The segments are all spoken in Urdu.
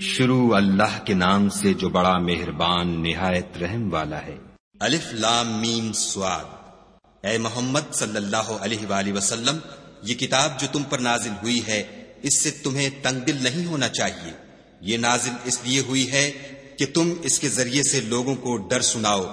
شروع اللہ کے نام سے جو بڑا مہربان، نہایت رحم والا ہے۔ الف لام میم سواد۔ اے محمد صلی اللہ علیہ وآلہ وسلم، یہ کتاب جو تم پر نازل ہوئی ہے، اس سے تمہیں تنگ دل نہیں ہونا چاہیے۔ یہ نازل اس لیے ہوئی ہے کہ تم اس کے ذریعے سے لوگوں کو ڈر سناؤ،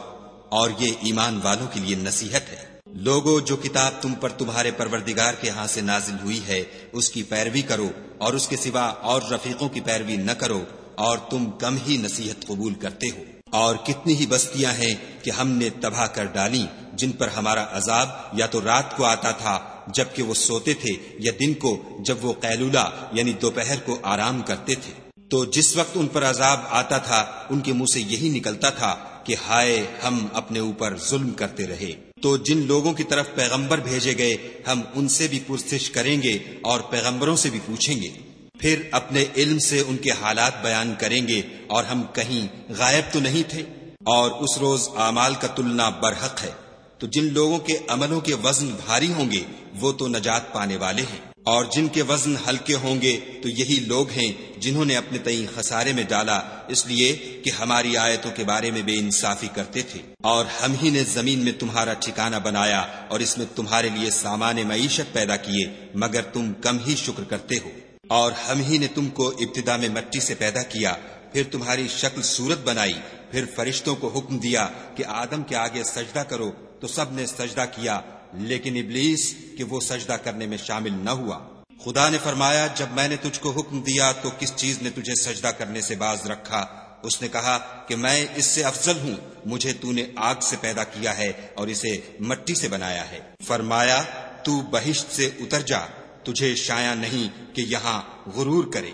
اور یہ ایمان والوں کے لیے نصیحت ہے۔ لوگوں جو کتاب تم پر تمہارے پروردگار کے ہاں سے نازل ہوئی ہے، اس کی پیروی کرو اور اس کے سوا اور رفیقوں کی پیروی نہ کرو اور تم کم ہی نصیحت قبول کرتے ہو۔ اور کتنی ہی بستیاں ہیں کہ ہم نے تباہ کر ڈالی، جن پر ہمارا عذاب یا تو رات کو آتا تھا جبکہ وہ سوتے تھے، یا دن کو جب وہ قیلولہ یعنی دوپہر کو آرام کرتے تھے۔ تو جس وقت ان پر عذاب آتا تھا، ان کے منہ سے یہی نکلتا تھا کہ ہائے، ہم اپنے اوپر ظلم کرتے رہے۔ تو جن لوگوں کی طرف پیغمبر بھیجے گئے، ہم ان سے بھی پرسش کریں گے اور پیغمبروں سے بھی پوچھیں گے۔ پھر اپنے علم سے ان کے حالات بیان کریں گے اور ہم کہیں غائب تو نہیں تھے۔ اور اس روز اعمال کا تلنا برحق ہے۔ تو جن لوگوں کے عملوں کے وزن بھاری ہوں گے، وہ تو نجات پانے والے ہیں۔ اور جن کے وزن ہلکے ہوں گے تو یہی لوگ ہیں جنہوں نے اپنے تئیں خسارے میں ڈالا، اس لیے کہ ہماری آیتوں کے بارے میں بے انصافی کرتے تھے۔ اور ہم ہی نے زمین میں تمہارا ٹھکانہ بنایا اور اس میں تمہارے لیے سامان معیشت پیدا کیے، مگر تم کم ہی شکر کرتے ہو۔ اور ہم ہی نے تم کو ابتدا میں مٹی سے پیدا کیا، پھر تمہاری شکل صورت بنائی، پھر فرشتوں کو حکم دیا کہ آدم کے آگے سجدہ کرو تو سب نے سجدہ کیا لیکن ابلیس کہ وہ سجدہ کرنے میں شامل نہ ہوا۔ خدا نے فرمایا، جب میں نے تجھ کو حکم دیا تو کس چیز نے تجھے سجدہ کرنے سے باز رکھا؟ اس نے کہا کہ میں اس سے افضل ہوں، مجھے تو نے آگ سے پیدا کیا ہے اور اسے مٹی سے بنایا ہے۔ فرمایا، تو بہشت سے اتر جا، تجھے شایا نہیں کہ یہاں غرور کرے۔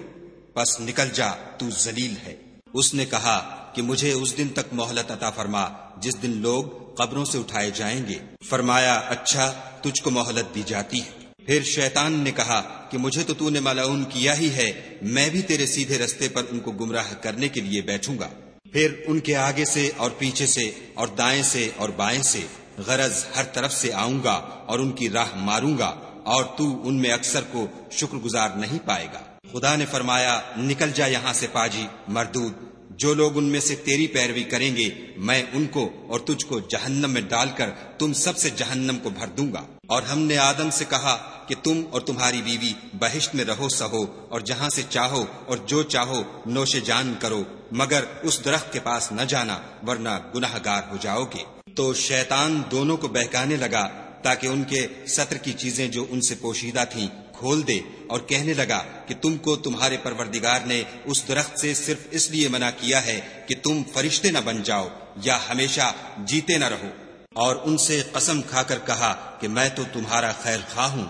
بس نکل جا، تو ذلیل ہے۔ اس نے کہا کہ مجھے اس دن تک مہلت عطا فرما، جس دن لوگ قبروں سے اٹھائے جائیں گے۔ فرمایا اچھا تجھ کو مہلت دی جاتی ہے۔ پھر شیطان نے کہا کہ مجھے تو تو نے ملاؤن کیا ہی ہے، میں بھی تیرے سیدھے رستے پر ان کو گمراہ کرنے کے لیے بیٹھوں گا۔ پھر ان کے آگے سے اور پیچھے سے اور دائیں سے اور بائیں سے غرض ہر طرف سے آؤں گا اور ان کی راہ ماروں گا اور تو ان میں اکثر کو شکر گزار نہیں پائے گا۔ خدا نے فرمایا، نکل جا یہاں سے پاجی، مردود جو لوگ ان میں سے تیری پیروی کریں گے، میں ان کو اور تجھ کو جہنم میں ڈال کر تم سب سے جہنم کو بھر دوں گا۔ اور ہم نے آدم سے کہا کہ تم اور تمہاری بیوی بہشت میں رہو سہو اور جہاں سے چاہو اور جو چاہو نوش جان کرو، مگر اس درخت کے پاس نہ جانا ورنہ گناہ گار ہو جاؤ گے۔ تو شیطان دونوں کو بہکانے لگا تاکہ ان کے سطر کی چیزیں جو ان سے پوشیدہ تھیں کھول دے اور کہنے لگا کہ تم کو تمہارے پروردگار نے اس درخت سے صرف اس لیے منع کیا ہے کہ تم فرشتے نہ بن جاؤ یا ہمیشہ جیتے نہ رہو۔ اور ان سے قسم کھا کر کہا کہ میں تو تمہارا خیر خواہ ہوں۔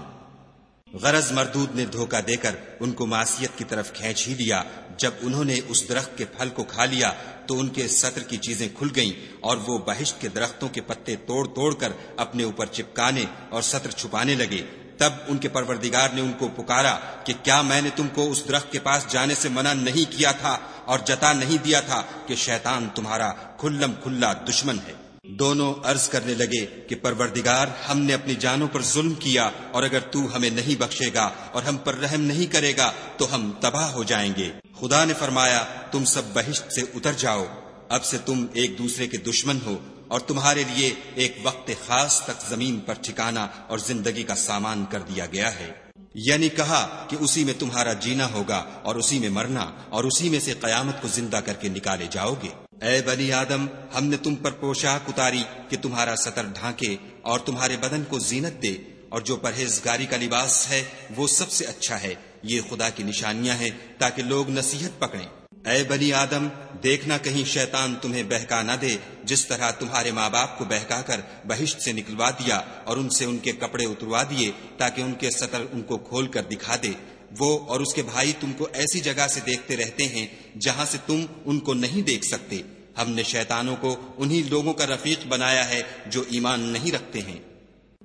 غرض مردود نے دھوکہ دے کر ان کو معاشیت کی طرف کھینچ ہی لیا۔ جب انہوں نے اس درخت کے پھل کو کھا لیا تو ان کے سطر کی چیزیں کھل گئیں اور وہ بہشت کے درختوں کے پتے توڑ توڑ کر اپنے اوپر چپکانے اور سطر چھپانے لگے۔ تب ان کے پروردگار نے ان کو پکارا کہ کیا میں نے تم کو اس درخت کے پاس جانے سے منع نہیں کیا تھا اور جتا نہیں دیا تھا کہ شیطان تمہارا کھلم کھلا دشمن ہے؟ دونوں عرض کرنے لگے کہ پروردگار ہم نے اپنی جانوں پر ظلم کیا اور اگر تو ہمیں نہیں بخشے گا اور ہم پر رحم نہیں کرے گا تو ہم تباہ ہو جائیں گے۔ خدا نے فرمایا، تم سب بہشت سے اتر جاؤ۔ اب سے تم ایک دوسرے کے دشمن ہو۔ اور تمہارے لیے ایک وقت خاص تک زمین پر ٹھکانا اور زندگی کا سامان کر دیا گیا ہے۔ یعنی کہا کہ اسی میں تمہارا جینا ہوگا اور اسی میں مرنا اور اسی میں سے قیامت کو زندہ کر کے نکالے جاؤ گے۔ اے بنی آدم، ہم نے تم پر پوشاک اتاری کہ تمہارا سطر ڈھانکے اور تمہارے بدن کو زینت دے اور جو پرہیزگاری کا لباس ہے وہ سب سے اچھا ہے۔ یہ خدا کی نشانیاں ہیں تاکہ لوگ نصیحت پکڑیں۔ اے بنی آدم، دیکھنا کہیں شیطان تمہیں بہکا نہ دے، جس طرح تمہارے ماں باپ کو بہکا کر بہشت سے نکلوا دیا اور ان سے ان کے کپڑے اتروا دیے تاکہ ان کے سطر ان کو کھول کر دکھا دے۔ وہ اور اس کے بھائی تم کو ایسی جگہ سے دیکھتے رہتے ہیں جہاں سے تم ان کو نہیں دیکھ سکتے۔ ہم نے شیطانوں کو انہی لوگوں کا رفیق بنایا ہے جو ایمان نہیں رکھتے ہیں۔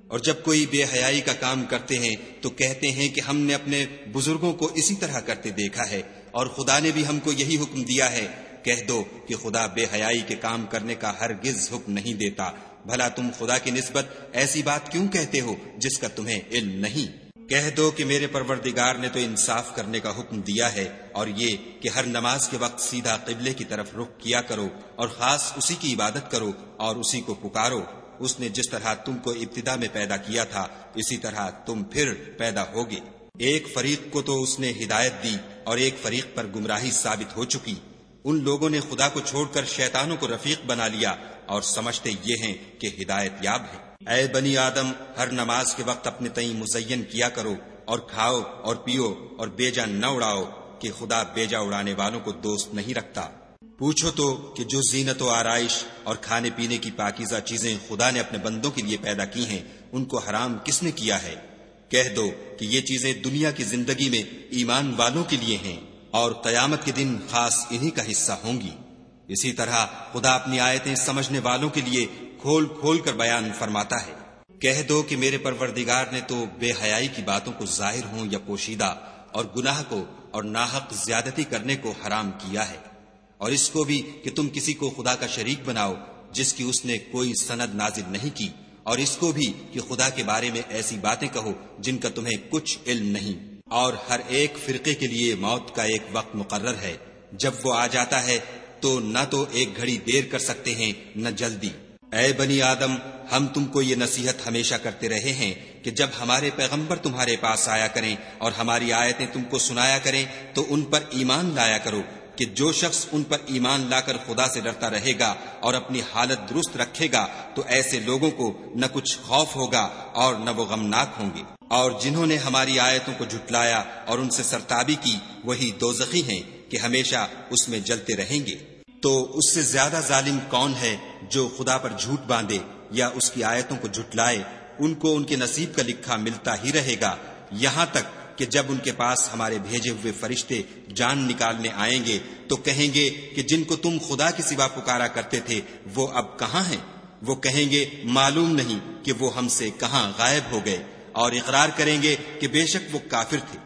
اور جب کوئی بے حیائی کا کام کرتے ہیں تو کہتے ہیں کہ ہم نے اپنے بزرگوں کو اسی طرح کرتے دیکھا ہے۔ اور خدا نے بھی ہم کو یہی حکم دیا ہے، کہہ دو کہ خدا بے حیائی کے کام کرنے کا ہرگز حکم نہیں دیتا۔ بھلا تم خدا کی نسبت ایسی بات کیوں کہتے ہو جس کا تمہیں علم نہیں؟ کہہ دو کہ میرے پروردگار نے تو انصاف کرنے کا حکم دیا ہے اور یہ کہ ہر نماز کے وقت سیدھا قبلے کی طرف رخ کیا کرو اور خاص اسی کی عبادت کرو اور اسی کو پکارو۔ اس نے جس طرح تم کو ابتدا میں پیدا کیا تھا، اسی طرح تم پھر پیدا ہوگے۔ ایک فریق کو تو اس نے ہدایت دی اور ایک فریق پر گمراہی ثابت ہو چکی۔ ان لوگوں نے خدا کو چھوڑ کر شیطانوں کو رفیق بنا لیا اور سمجھتے یہ ہیں کہ ہدایت یاب ہے۔ اے بنی آدم، ہر نماز کے وقت اپنے تئیں مزین کیا کرو اور کھاؤ اور پیو اور بیجا نہ اڑاؤ کہ خدا بیجا اڑانے والوں کو دوست نہیں رکھتا۔ پوچھو تو کہ جو زینت و آرائش اور کھانے پینے کی پاکیزہ چیزیں خدا نے اپنے بندوں کے لیے پیدا کی ہیں، ان کو حرام کس نے کیا ہے؟ کہہ دو کہ یہ چیزیں دنیا کی زندگی میں ایمان والوں کے لیے ہیں اور قیامت کے دن خاص انہی کا حصہ ہوں گی۔ اسی طرح خدا اپنی آیتیں سمجھنے والوں کے لیے کھول کھول کر بیان فرماتا ہے۔ کہہ دو کہ میرے پروردگار نے تو بے حیائی کی باتوں کو ظاہر ہوں یا پوشیدہ اور گناہ کو اور ناحق زیادتی کرنے کو حرام کیا ہے۔ اور اس کو بھی کہ تم کسی کو خدا کا شریک بناؤ جس کی اس نے کوئی سند نازل نہیں کی۔ اور اس کو بھی کہ خدا کے بارے میں ایسی باتیں کہو جن کا تمہیں کچھ علم نہیں۔ اور ہر ایک فرقے کے لیے موت کا ایک وقت مقرر ہے۔ جب وہ آ جاتا ہے تو نہ تو ایک گھڑی دیر کر سکتے ہیں، نہ جلدی۔ اے بنی آدم، ہم تم کو یہ نصیحت ہمیشہ کرتے رہے ہیں کہ جب ہمارے پیغمبر تمہارے پاس آیا کریں اور ہماری آیتیں تم کو سنایا کریں، تو ان پر ایمان لایا کرو۔ کہ جو شخص ان پر ایمان لا کر خدا سے ڈرتا رہے گا اور اپنی حالت درست رکھے گا تو ایسے لوگوں کو نہ کچھ خوف ہوگا اور نہ وہ غمناک ہوں گے۔ اور جنہوں نے ہماری آیتوں کو جھٹلایا اور ان سے سرتابی کی، وہی دوزخی ہیں کہ ہمیشہ اس میں جلتے رہیں گے۔ تو اس سے زیادہ ظالم کون ہے جو خدا پر جھوٹ باندھے یا اس کی آیتوں کو جھٹلائے؟ ان کو ان کے نصیب کا لکھا ملتا ہی رہے گا۔ یہاں تک کہ جب ان کے پاس ہمارے بھیجے ہوئے فرشتے جان نکالنے آئیں گے، تو کہیں گے کہ جن کو تم خدا کے سوا پکارا کرتے تھے، وہ اب کہاں ہیں؟ وہ کہیں گے، معلوم نہیں کہ وہ ہم سے کہاں غائب ہو گئے، اور اقرار کریں گے کہ بے شک وہ کافر تھے۔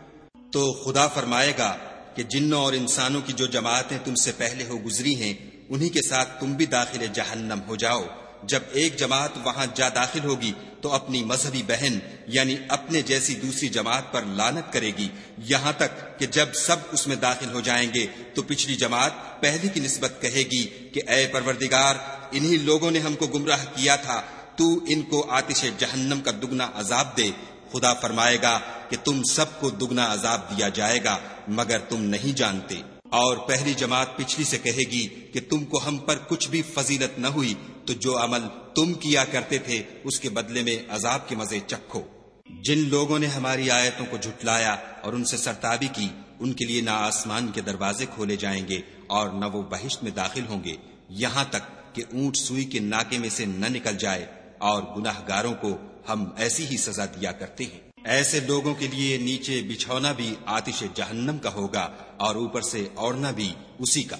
تو خدا فرمائے گا کہ جنوں اور انسانوں کی جو جماعتیں تم سے پہلے ہو گزری ہیں، انہی کے ساتھ تم بھی داخل جہنم ہو جاؤ۔ جب ایک جماعت وہاں جا داخل ہوگی تو اپنی مذہبی بہن یعنی اپنے جیسی دوسری جماعت پر لانت کرے گی۔ یہاں تک کہ جب سب اس میں داخل ہو جائیں گے تو پچھلی جماعت پہلی کی نسبت کہے گی کہ اے پروردگار، انہی لوگوں نے ہم کو گمراہ کیا تھا۔ تو ان کو آتش جہنم کا دگنا عذاب دے۔ خدا فرمائے گا کہ تم سب کو دگنا عذاب دیا جائے گا، مگر تم نہیں جانتے۔ اور پہلی جماعت پچھلی سے کہے گی کہ تم کو ہم پر کچھ بھی فضیلت نہ ہوئی تو جو عمل تم کیا کرتے تھے، اس کے بدلے میں عذاب کے مزے چکھو۔ جن لوگوں نے ہماری آیتوں کو جھٹلایا اور ان سے سرتابی کی، ان کے لیے نہ آسمان کے دروازے کھولے جائیں گے اور نہ وہ بہشت میں داخل ہوں گے۔ یہاں تک کہ اونٹ سوئی کے ناکے میں سے نہ نکل جائے اور گناہ گاروں کو ہم ایسی ہی سزا دیا کرتے ہیں۔ ایسے لوگوں کے لیے نیچے بچھونا بھی آتش جہنم کا ہوگا اور اوپر سے اوڑنا بھی اسی کا۔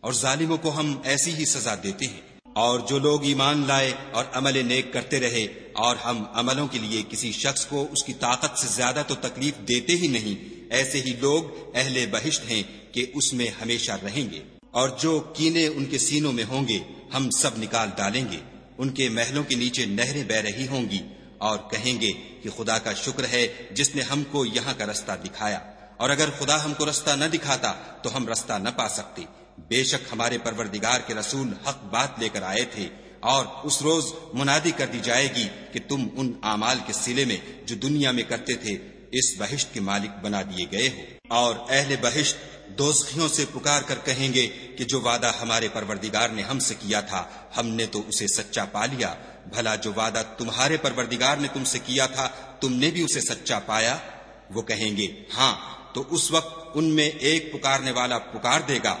اور ظالموں کو ہم ایسی ہی سزا دیتے ہیں۔ اور جو لوگ ایمان لائے اور عمل نیک کرتے رہے اور ہم عملوں کے لیے کسی شخص کو اس کی طاقت سے زیادہ تو تکلیف دیتے ہی نہیں، ایسے ہی لوگ اہل بہشت ہیں کہ اس میں ہمیشہ رہیں گے۔ اور جو کینے ان کے سینوں میں ہوں گے، ہم سب نکال ڈالیں گے۔ ان کے محلوں کے نیچے نہریں بہ رہی ہوں گی اور کہیں گے کہ خدا کا شکر ہے جس نے ہم کو یہاں کا رستہ دکھایا۔ اور اگر خدا ہم کو رستہ نہ دکھاتا تو ہم رستہ نہ پا سکتے۔ بے شک ہمارے پروردگار کے رسول حق بات لے کر آئے تھے اور اس روز منادی کر دی جائے گی کہ تم ان اعمال کے سلے میں جو دنیا میں کرتے تھے اس بہشت کے مالک بنا دیے گئے ہو۔ اور اہل بہشت دوزخیوں سے پکار کر کہیں گے کہ جو وعدہ ہمارے پروردگار نے ہم سے کیا تھا، ہم نے تو اسے سچا پا لیا۔ بھلا جو وعدہ تمہارے پروردگار نے تم سے کیا تھا، تم نے بھی اسے سچا پایا؟ وہ کہیں گے ہاں تو اس وقت ان میں ایک پکارنے والا پکار دے گا۔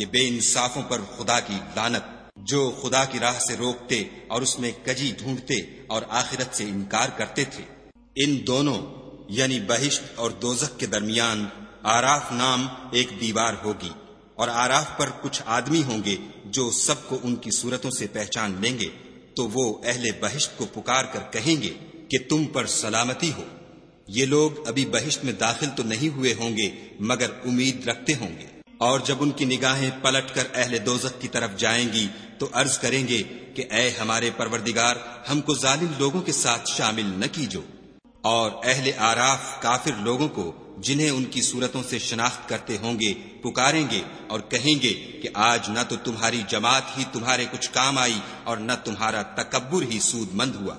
کہ بے انصافوں پر خدا کی لانت جو خدا کی راہ سے روکتے اور اس میں کجی ڈھونڈتے اور آخرت سے انکار کرتے تھے۔ ان دونوں یعنی بہشت اور دوزخ کے درمیان، آراف نام ایک دیوار ہوگی اور آراف پر کچھ آدمی ہوں گے جو سب کو ان کی صورتوں سے پہچان لیں گے۔ تو وہ اہل بہشت کو پکار کر کہیں گے کہ تم پر سلامتی ہو۔ یہ لوگ ابھی بہشت میں داخل تو نہیں ہوئے ہوں گے، مگر امید رکھتے ہوں گے۔ اور جب ان کی نگاہیں پلٹ کر اہل دوزخ کی طرف جائیں گی، تو عرض کریں گے کہ اے ہمارے پروردگار، ہم کو ظالم لوگوں کے ساتھ شامل نہ کیجو۔ اور اہل آراف کافر لوگوں کو، جنہیں ان کی صورتوں سے شناخت کرتے ہوں گے، پکاریں گے اور کہیں گے کہ آج نہ تو تمہاری جماعت ہی تمہارے کچھ کام آئی اور نہ تمہارا تکبر ہی سود مند ہوا۔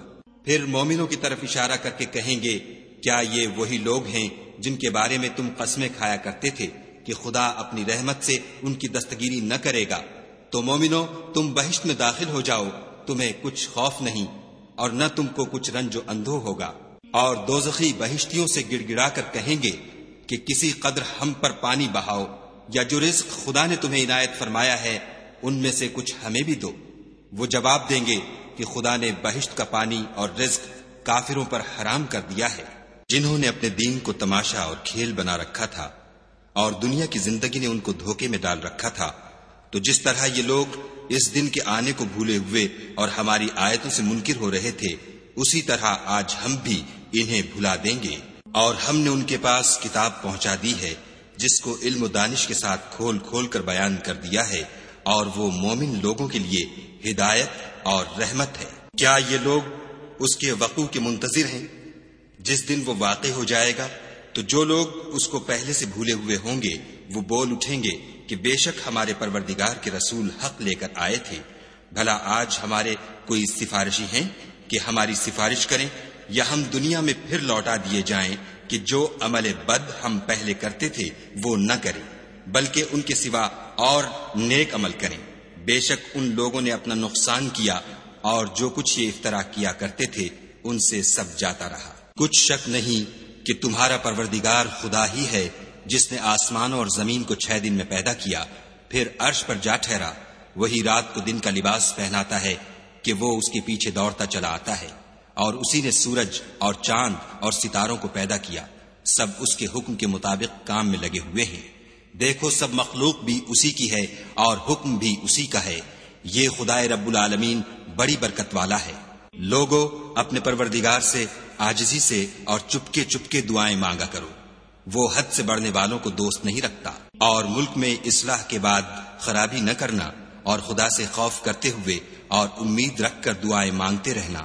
پھر مومنوں کی طرف اشارہ کر کے کہیں گے، کیا یہ وہی لوگ ہیں جن کے بارے میں تم قسمیں کھایا کرتے تھے؟ کہ خدا اپنی رحمت سے ان کی دستگیری نہ کرے گا۔ تو مومنو تم بہشت میں داخل ہو جاؤ، تمہیں کچھ خوف نہیں، اور نہ تم کو کچھ رنج و اندھو ہوگا۔ اور دوزخی بہشتیوں سے گڑ گڑا کر کہیں گے کہ کسی قدر ہم پر پانی بہاؤ، یا جو رزق خدا نے تمہیں عنایت فرمایا ہے، ان میں سے کچھ ہمیں بھی دو۔ وہ جواب دیں گے کہ خدا نے بہشت کا پانی اور رزق کافروں پر حرام کر دیا ہے۔ جنہوں نے اپنے دین کو تماشا اور کھیل بنا رکھا تھا۔ اور دنیا کی زندگی نے ان کو دھوکے میں ڈال رکھا تھا۔ تو جس طرح یہ لوگ اس دن کے آنے کو بھولے ہوئے اور ہماری آیتوں سے منکر ہو رہے تھے، اسی طرح آج ہم بھی انہیں بھلا دیں گے۔ اور ہم نے ان کے پاس کتاب پہنچا دی ہے، جس کو علم و دانش کے ساتھ کھول کھول کر بیان کر دیا ہے۔ اور وہ مومن لوگوں کے لیے ہدایت اور رحمت ہے۔ کیا یہ لوگ اس کے وقوع کے منتظر ہیں؟ جس دن وہ واقع ہو جائے گا تو جو لوگ اس کو پہلے سے بھولے ہوئے ہوں گے، وہ بول اٹھیں گے کہ بے شک ہمارے پروردگار کے رسول حق لے کر آئے تھے۔ بھلا آج ہمارے کوئی سفارشی ہیں کہ ہماری سفارش کریں یا ہم دنیا میں پھر لوٹا دیے جائیں کہ جو عمل بد ہم پہلے کرتے تھے، وہ نہ کریں، بلکہ ان کے سوا اور نیک عمل کریں۔ بے شک ان لوگوں نے اپنا نقصان کیا اور جو کچھ یہ افطرا کیا کرتے تھے، ان سے سب جاتا رہا۔ کچھ شک نہیں کہ تمہارا پروردگار خدا ہی ہے، جس نے آسمان اور زمین کو چھ دن میں پیدا کیا، پھر عرش پر جا ٹھہرا۔ وہی رات کو دن کا لباس پہناتا ہے کہ وہ اس کے پیچھے دوڑتا چلا آتا ہے۔ اور اسی نے سورج اور چاند اور ستاروں کو پیدا کیا۔ سب اس کے حکم کے مطابق کام میں لگے ہوئے ہیں۔ دیکھو، سب مخلوق بھی اسی کی ہے اور حکم بھی اسی کا ہے۔ یہ خدا رب العالمین بڑی برکت والا ہے۔ لوگوں اپنے پروردگار سے آجزی سے اور چپکے چپکے دعائیں مانگا کرو۔ وہ حد سے بڑھنے والوں کو دوست نہیں رکھتا۔ اور ملک میں اصلاح کے بعد خرابی نہ کرنا اور خدا سے خوف کرتے ہوئے اور امید رکھ کر دعائیں مانگتے رہنا۔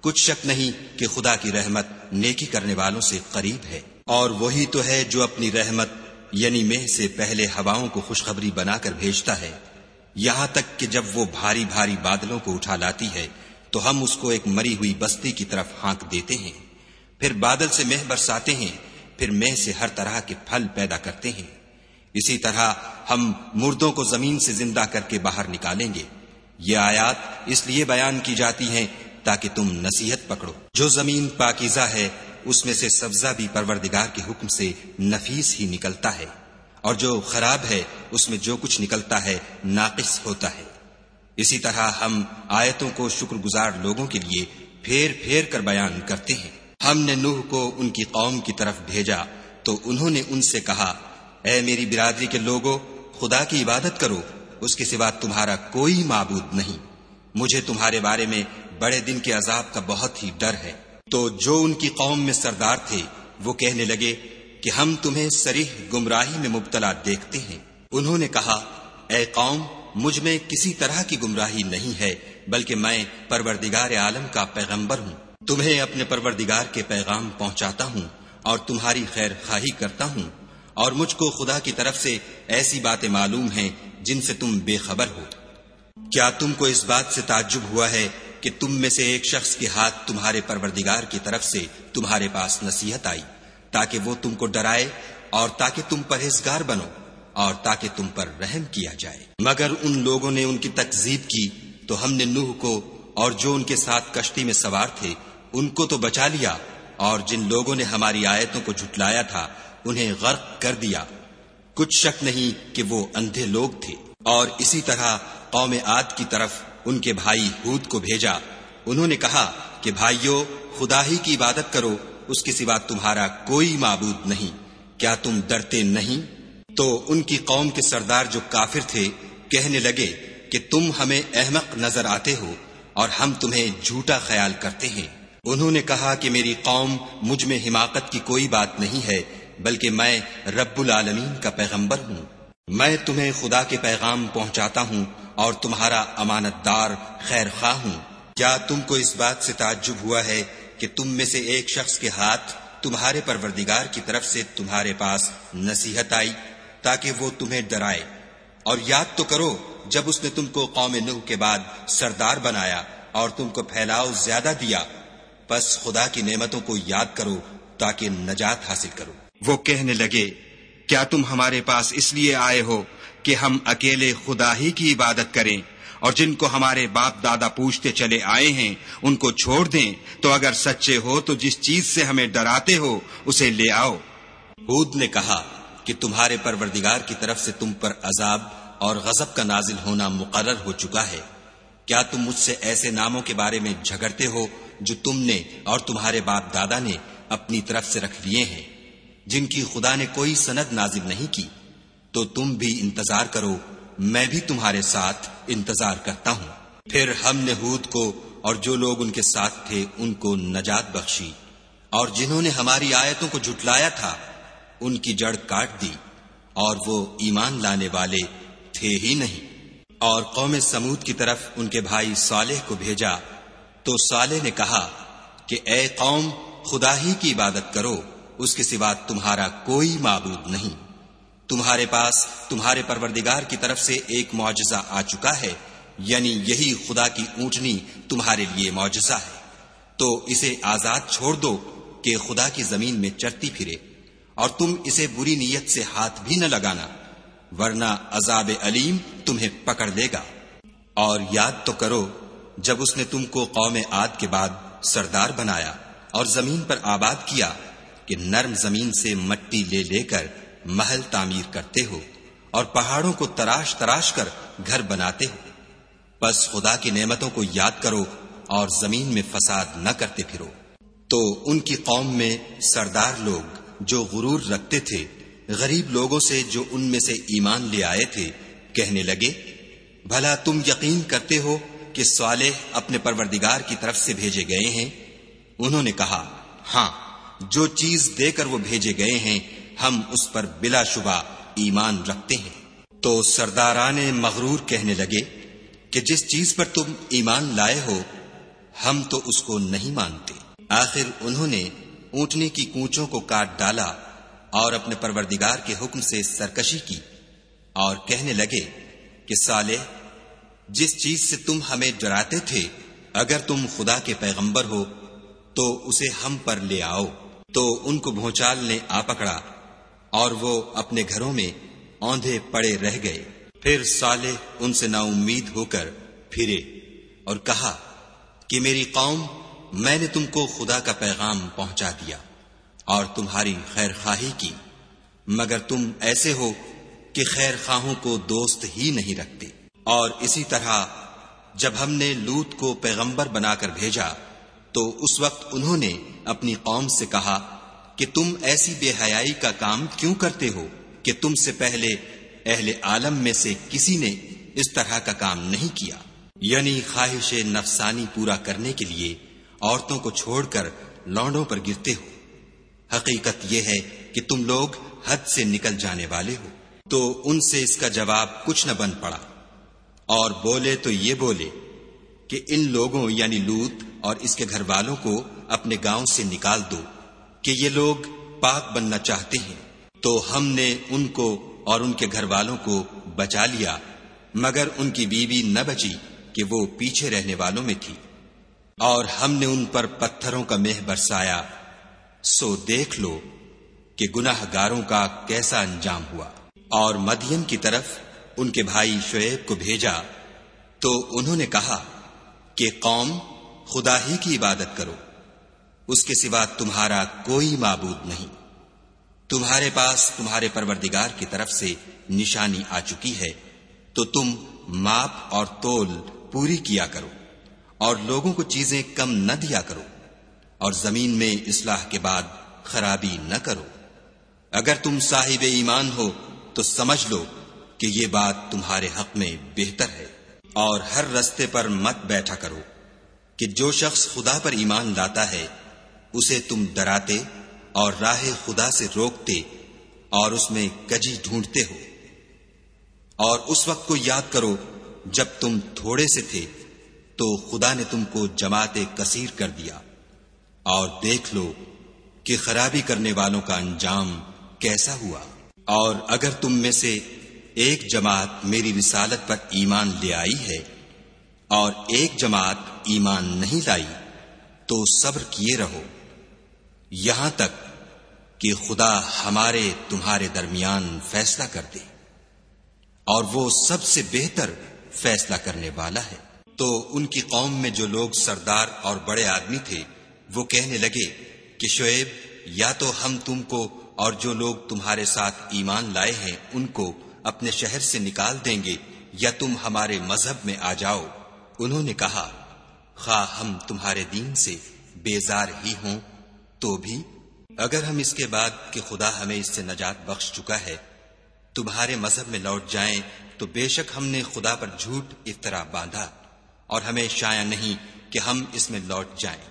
کچھ شک نہیں کہ خدا کی رحمت نیکی کرنے والوں سے قریب ہے۔ اور وہی تو ہے جو اپنی رحمت یعنی مہ سے پہلے ہواؤں کو خوشخبری بنا کر بھیجتا ہے۔ یہاں تک کہ جب وہ بھاری بھاری بادلوں کو اٹھا لاتی ہے تو ہم اس کو ایک مری ہوئی بستی کی طرف ہانک دیتے ہیں۔ پھر بادل سے مہ برساتے ہیں، پھر مہ سے ہر طرح کے پھل پیدا کرتے ہیں۔ اسی طرح ہم مردوں کو زمین سے زندہ کر کے باہر نکالیں گے۔ یہ آیات اس لیے بیان کی جاتی ہیں تاکہ تم نصیحت پکڑو۔ جو زمین پاکیزہ ہے، اس میں سے سبزہ بھی پروردگار کے حکم سے نفیس ہی نکلتا ہے۔ اور جو خراب ہے، اس میں جو کچھ نکلتا ہے، ناقص ہوتا ہے۔ اسی طرح ہم آیتوں کو شکر گزار لوگوں کے لیے پھیر پھیر کر بیان کرتے ہیں۔ ہم نے نوح کو ان کی قوم کی طرف بھیجا تو انہوں نے ان سے کہا، اے میری برادری کے لوگوں خدا کی عبادت کرو، اس کے سوا تمہارا کوئی معبود نہیں۔ مجھے تمہارے بارے میں بڑے دن کے عذاب کا بہت ہی ڈر ہے۔ تو جو ان کی قوم میں سردار تھے، وہ کہنے لگے کہ ہم تمہیں سریح گمراہی میں مبتلا دیکھتے ہیں۔ انہوں نے کہا، اے قوم مجھ میں کسی طرح کی گمراہی نہیں ہے، بلکہ میں پروردگار عالم کا پیغمبر ہوں۔ تمہیں اپنے پروردگار کے پیغام پہنچاتا ہوں اور تمہاری خیر خواہی کرتا ہوں۔ اور مجھ کو خدا کی طرف سے ایسی باتیں معلوم ہیں جن سے تم بے خبر ہو۔ کیا تم کو اس بات سے تعجب ہوا ہے کہ تم میں سے ایک شخص کے ہاتھ تمہارے پروردگار کی طرف سے تمہارے پاس نصیحت آئی تاکہ وہ تم کو ڈرائے اور تاکہ تم پرہیزگار بنو؟ اور تاکہ تم پر رحم کیا جائے۔ مگر ان لوگوں نے ان کی تکزیب کی، تو ہم نے نوح کو اور جو ان کے ساتھ کشتی میں سوار تھے، ان کو تو بچا لیا، اور جن لوگوں نے ہماری آیتوں کو جھٹلایا تھا، انہیں غرق کر دیا۔ کچھ شک نہیں کہ وہ اندھے لوگ تھے۔ اور اسی طرح قوم آد کی طرف ان کے بھائی ہود کو بھیجا۔ انہوں نے کہا کہ بھائیو، خدا ہی کی عبادت کرو، اس کے سوا تمہارا کوئی معبود نہیں۔ کیا تم ڈرتے نہیں؟ تو ان کی قوم کے سردار جو کافر تھے کہنے لگے کہ تم ہمیں احمق نظر آتے ہو اور ہم تمہیں جھوٹا خیال کرتے ہیں۔ انہوں نے کہا کہ میری قوم مجھ میں حماقت کی کوئی بات نہیں ہے، بلکہ میں رب العالمین کا پیغمبر ہوں۔ میں تمہیں خدا کے پیغام پہنچاتا ہوں اور تمہارا امانت دار خیر خواہ ہوں۔ کیا تم کو اس بات سے تعجب ہوا ہے کہ تم میں سے ایک شخص کے ہاتھ تمہارے پروردگار کی طرف سے تمہارے پاس نصیحت آئی؟ تاکہ وہ تمہیں ڈرائے۔ اور یاد تو کرو جب اس نے تم کو قوم نوح کے بعد سردار بنایا اور تم کو پھیلاؤ زیادہ دیا بس خدا کی نعمتوں کو یاد کرو تاکہ نجات حاصل کرو۔ وہ کہنے لگے کیا تم ہمارے پاس اس لیے آئے ہو کہ ہم اکیلے خدا ہی کی عبادت کریں؟ اور جن کو ہمارے باپ دادا پوچھتے چلے آئے ہیں ان کو چھوڑ دیں۔ تو اگر سچے ہو تو جس چیز سے ہمیں ڈراتے ہو اسے لے آؤ۔ ہود نے کہا کہ تمہارے پروردگار کی طرف سے تم پر عذاب اور غضب کا نازل ہونا مقرر ہو چکا ہے۔ کیا تم مجھ سے ایسے ناموں کے بارے میں جھگڑتے ہو جو تم نے اور تمہارے باپ دادا نے اپنی طرف سے رکھ لیے ہیں، جن کی خدا نے کوئی سند نازل نہیں کی؟ تو تم بھی انتظار کرو، میں بھی تمہارے ساتھ انتظار کرتا ہوں۔ پھر ہم نے ہود کو اور جو لوگ ان کے ساتھ تھے ان کو نجات بخشی، اور جنہوں نے ہماری آیتوں کو جھٹلایا تھا ان کی جڑ کاٹ دی اور وہ ایمان لانے والے تھے ہی نہیں۔ اور قوم سمود کی طرف ان کے بھائی صالح کو بھیجا۔ تو صالح نے کہا کہ اے قوم، خدا ہی کی عبادت کرو، اس کے سوا تمہارا کوئی معبود نہیں۔ تمہارے پاس، تمہارے پروردگار کی طرف سے ایک معجزہ آ چکا ہے یعنی یہی خدا کی اونٹنی تمہارے لیے معجزہ ہے۔ تو اسے آزاد چھوڑ دو کہ خدا کی زمین میں چرتی پھرے۔ اور تم اسے بری نیت سے ہاتھ بھی نہ لگانا، ورنہ عذاب علیم تمہیں پکڑ لے گا۔ اور یاد تو کرو، جب اس نے تم کو قوم آد کے بعد سردار بنایا اور زمین پر آباد کیا کہ نرم زمین سے مٹی لے لے کر محل تعمیر کرتے ہو اور پہاڑوں کو تراش تراش کر گھر بناتے ہو۔ بس خدا کی نعمتوں کو یاد کرو اور زمین میں فساد نہ کرتے پھرو۔ تو ان کی قوم میں سردار لوگ جو غرور رکھتے تھے، غریب لوگوں سے جو ان میں سے ایمان لے آئے تھے، کہنے لگے، بھلا تم یقین کرتے ہو کہ صالح اپنے پروردگار کی طرف سے بھیجے گئے ہیں؟ انہوں نے کہا ہاں جو چیز دے کر وہ بھیجے گئے ہیں، ہم اس پر بلا شبہ ایمان رکھتے ہیں۔ تو سرداران مغرور کہنے لگے، کہ جس چیز پر تم ایمان لائے ہو، ہم تو اس کو نہیں مانتے۔ آخر انہوں نے اونٹنے کی کوچوں کو کاٹ ڈالا اور اپنے پروردگار کے حکم سے سرکشی کی اور کہنے لگے کہ سالے جس چیز سے تم ہمیں ڈراتے تھے، اگر تم خدا کے پیغمبر ہو، تو اسے ہم پر لے آؤ۔ تو ان کو بھونچال نے آ پکڑا اور وہ اپنے گھروں میں اوندھے پڑے رہ گئے۔ پھر سالے ان سے نا امید ہو کر پھرے اور کہا کہ میری قوم میں نے تم کو خدا کا پیغام پہنچا دیا اور تمہاری خیر خواہی کی، مگر تم ایسے ہو کہ خیر خواہوں کو دوست ہی نہیں رکھتے۔ اور اسی طرح جب ہم نے لوت کو پیغمبر بنا کر بھیجا، تو اس وقت انہوں نے اپنی قوم سے کہا کہ تم ایسی بے حیائی کا کام کیوں کرتے ہو کہ تم سے پہلے اہل عالم میں سے کسی نے اس طرح کا کام نہیں کیا؟ یعنی خواہش نفسانی پورا کرنے کے لیے عورتوں کو چھوڑ کر لانڈوں پر گرتے ہو۔ حقیقت یہ ہے کہ تم لوگ حد سے نکل جانے والے ہو۔ تو ان سے اس کا جواب کچھ نہ بن پڑا۔ اور بولے تو یہ بولے کہ ان لوگوں یعنی لوت اور اس کے گھر والوں کو اپنے گاؤں سے نکال دو کہ یہ لوگ پاک بننا چاہتے ہیں۔ تو ہم نے ان کو اور ان کے گھر والوں کو بچا لیا، مگر ان کی بیوی نہ بچی کہ وہ پیچھے رہنے والوں میں تھی۔ اور ہم نے ان پر پتھروں کا مہ برسایا، سو دیکھ لو کہ گناہ گاروں کا کیسا انجام ہوا۔ اور مدین کی طرف ان کے بھائی شعیب کو بھیجا، تو انہوں نے کہا کہ قوم خدا ہی کی عبادت کرو، اس کے سوا تمہارا کوئی معبود نہیں۔ تمہارے پاس تمہارے پروردگار کی طرف سے نشانی آ چکی ہے، تو تم ماپ اور تول پوری کیا کرو۔ اور لوگوں کو چیزیں کم نہ دیا کرو اور زمین میں اصلاح کے بعد خرابی نہ کرو۔ اگر تم صاحب ایمان ہو تو سمجھ لو کہ یہ بات تمہارے حق میں بہتر ہے۔ اور ہر رستے پر مت بیٹھا کرو کہ جو شخص خدا پر ایمان لاتا ہے، اسے تم ڈراتے اور راہ خدا سے روکتے اور اس میں کجی ڈھونڈتے ہو۔ اور اس وقت کو یاد کرو جب تم تھوڑے سے تھے تو خدا نے تم کو جماعت کثیر کر دیا۔ اور دیکھ لو کہ خرابی کرنے والوں کا انجام کیسا ہوا۔ اور اگر تم میں سے ایک جماعت میری رسالت پر ایمان لے آئی ہے اور ایک جماعت ایمان نہیں لائی، تو صبر کیے رہو۔ یہاں تک کہ خدا ہمارے تمہارے درمیان فیصلہ کر دے۔ اور وہ سب سے بہتر فیصلہ کرنے والا ہے۔ تو ان کی قوم میں جو لوگ سردار اور بڑے آدمی تھے، وہ کہنے لگے کہ شعیب، یا تو ہم تم کو اور جو لوگ تمہارے ساتھ ایمان لائے ہیں، ان کو اپنے شہر سے نکال دیں گے، یا تم ہمارے مذہب میں آ جاؤ۔ انہوں نے کہا، خواہ ہم تمہارے دین سے بیزار ہی ہوں، تو بھی اگر ہم اس کے بعد کہ خدا ہمیں اس سے نجات بخش چکا ہے، تمہارے مذہب میں لوٹ جائیں، تو بے شک ہم نے خدا پر جھوٹ افطرا باندھا۔ اور ہمیں شایا نہیں کہ ہم اس میں لوٹ جائیں۔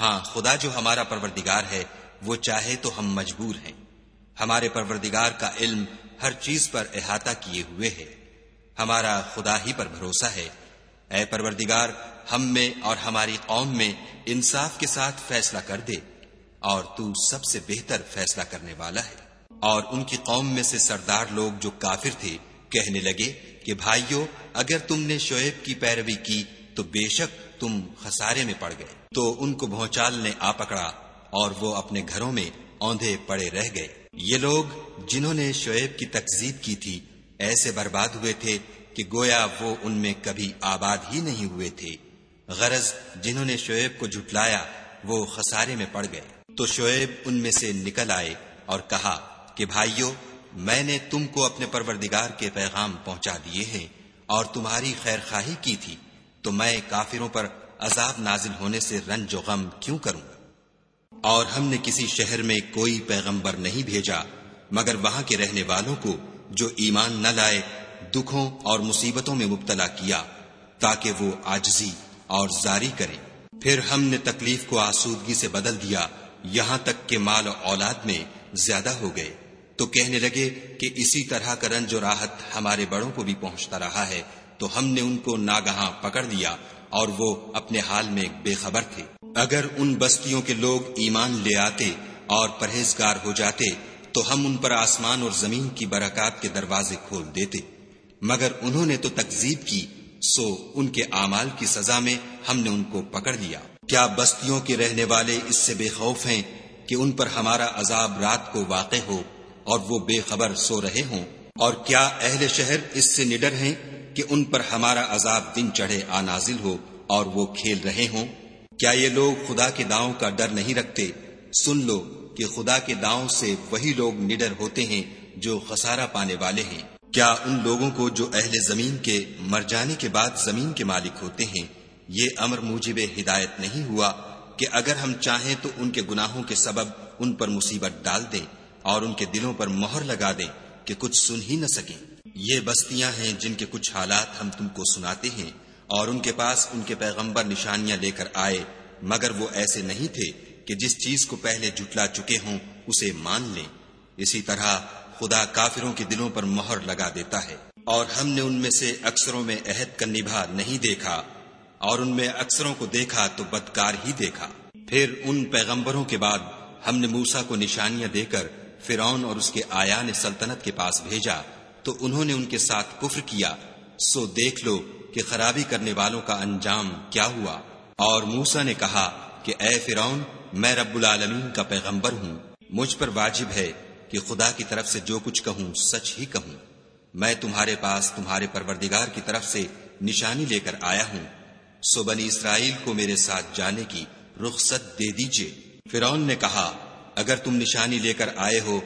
ہاں خدا جو ہمارا پروردگار ہے، وہ چاہے تو ہم مجبور ہیں۔ ہمارے پروردگار کا علم ہر چیز پر احاطہ کیے ہوئے ہے۔ ہمارا خدا ہی پر بھروسہ ہے۔ اے پروردگار، ہم میں اور ہماری قوم میں انصاف کے ساتھ فیصلہ کر دے، اور تو سب سے بہتر فیصلہ کرنے والا ہے۔ اور ان کی قوم میں سے سردار لوگ جو کافر تھے کہنے لگے کہ بھائیوں اگر تم نے شعیب کی پیروی کی تو بے شک تم خسارے میں پڑ گئے۔ تو ان کو بھونچال نے آ پکڑا اور وہ اپنے گھروں میں اوندے پڑے رہ گئے۔ یہ لوگ جنہوں نے شعیب کی تکزیب کی تھی، ایسے برباد ہوئے تھے کہ گویا وہ ان میں کبھی آباد ہی نہیں ہوئے تھے۔ غرض جنہوں نے شعیب کو جھٹلایا، وہ خسارے میں پڑ گئے۔ تو شعیب ان میں سے نکل آئے اور کہا کہ بھائیوں میں نے تم کو اپنے پروردگار کے پیغام پہنچا دیے ہیں اور تمہاری خیر خواہی کی تھی، تو میں کافروں پر عذاب نازل ہونے سے رنج و غم کیوں کروں؟ اور ہم نے کسی شہر میں کوئی پیغمبر نہیں بھیجا، مگر وہاں کے رہنے والوں کو جو ایمان نہ لائے، دکھوں اور مصیبتوں میں مبتلا کیا، تاکہ وہ آجزی اور زاری کریں۔ پھر ہم نے تکلیف کو آسودگی سے بدل دیا، یہاں تک کہ مال و اولاد میں زیادہ ہو گئے۔ تو کہنے لگے کہ اسی طرح کا رنج و راحت ہمارے بڑوں کو بھی پہنچتا رہا ہے، تو ہم نے ان کو ناگہاں پکڑ لیا اور وہ اپنے حال میں بے خبر تھے۔ اگر ان بستیوں کے لوگ ایمان لے آتے اور پرہیزگار ہو جاتے، تو ہم ان پر آسمان اور زمین کی برکات کے دروازے کھول دیتے۔ مگر انہوں نے تو تکزیب کی، سو ان کے اعمال کی سزا میں ہم نے ان کو پکڑ لیا۔ کیا بستیوں کے رہنے والے اس سے بے خوف ہیں کہ ان پر ہمارا عذاب رات کو واقع ہو اور وہ بے خبر سو رہے ہوں۔ اور کیا اہل شہر اس سے نڈر ہیں کہ ان پر ہمارا عذاب دن چڑھے آ نازل ہو اور وہ کھیل رہے ہوں؟ کیا یہ لوگ خدا کے داؤں کا ڈر نہیں رکھتے؟ سن لو کہ خدا کے داؤں سے وہی لوگ نڈر ہوتے ہیں جو خسارہ پانے والے ہیں۔ کیا ان لوگوں کو جو اہل زمین کے مر جانے کے بعد زمین کے مالک ہوتے ہیں، یہ امر موجب ہدایت نہیں ہوا کہ اگر ہم چاہیں تو ان کے گناہوں کے سبب ان پر مصیبت ڈال دیں؟ اور ان کے دلوں پر مہر لگا دیں کہ کچھ سن ہی نہ سکیں۔ یہ بستیاں ہیں جن کے کچھ حالات ہم تم کو سناتے ہیں اور ان کے پاس ان کے پیغمبر نشانیاں لے کر آئے، مگر وہ ایسے نہیں تھے کہ جس چیز کو پہلے جٹلا چکے ہوں اسے مان لیں۔ اسی طرح خدا کافروں کے دلوں پر مہر لگا دیتا ہے۔ اور ہم نے ان میں سے اکثروں میں عہد کا نبھا نہیں دیکھا، اور ان میں اکثروں کو دیکھا تو بدکار ہی دیکھا۔ پھر ان پیغمبروں کے بعد ہم نے موسا کو نشانیاں دے کر فرون اور اس کے آیان سلطنت کے پاس بھیجا، تو انہوں نے ان کے ساتھ کفر کیا۔ سو دیکھ لو کہ خرابی کرنے والوں کا انجام کیا ہوا۔ اور موسا نے کہا کہ اے فرون میں رب العالمین کا پیغمبر ہوں۔ مجھ پر واجب ہے کہ خدا کی طرف سے جو کچھ کہوں، سچ ہی کہوں۔ میں تمہارے پاس تمہارے پروردگار کی طرف سے نشانی لے کر آیا ہوں۔ سو بنی اسرائیل کو میرے ساتھ جانے کی رخصت دے دیجیے فرون نے کہا اگر تم نشانی لے کر آئے ہو،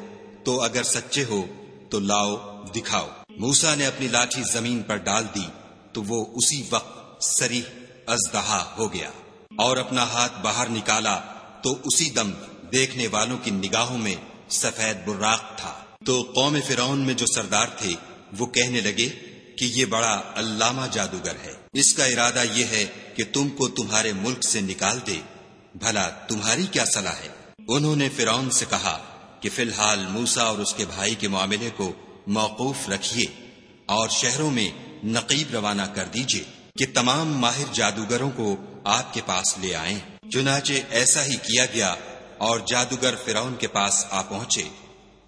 تو اگر سچے ہو، تو لاؤ، دکھاؤ۔ موسا نے اپنی لاٹھی زمین پر ڈال دی، تو وہ اسی وقت سری ازدہا ہو گیا۔ اور اپنا ہاتھ باہر نکالا، تو اسی دم دیکھنے والوں کی نگاہوں میں سفید براق تھا۔ تو قوم فرعون میں جو سردار تھے، وہ کہنے لگے کہ یہ بڑا علامہ جادوگر ہے۔ اس کا ارادہ یہ ہے کہ تم کو تمہارے ملک سے نکال دے، بھلا تمہاری کیا صلاح ہے؟ انہوں نے فرعون سے کہا کہ فی الحال موسا اور اس کے بھائی کے معاملے کو موقوف رکھیے اور شہروں میں نقیب روانہ کر دیجیے کہ تمام ماہر جادوگروں کو آپ کے پاس لے آئیں۔ چنانچہ ایسا ہی کیا گیا اور جادوگر فرعون کے پاس آ پہنچے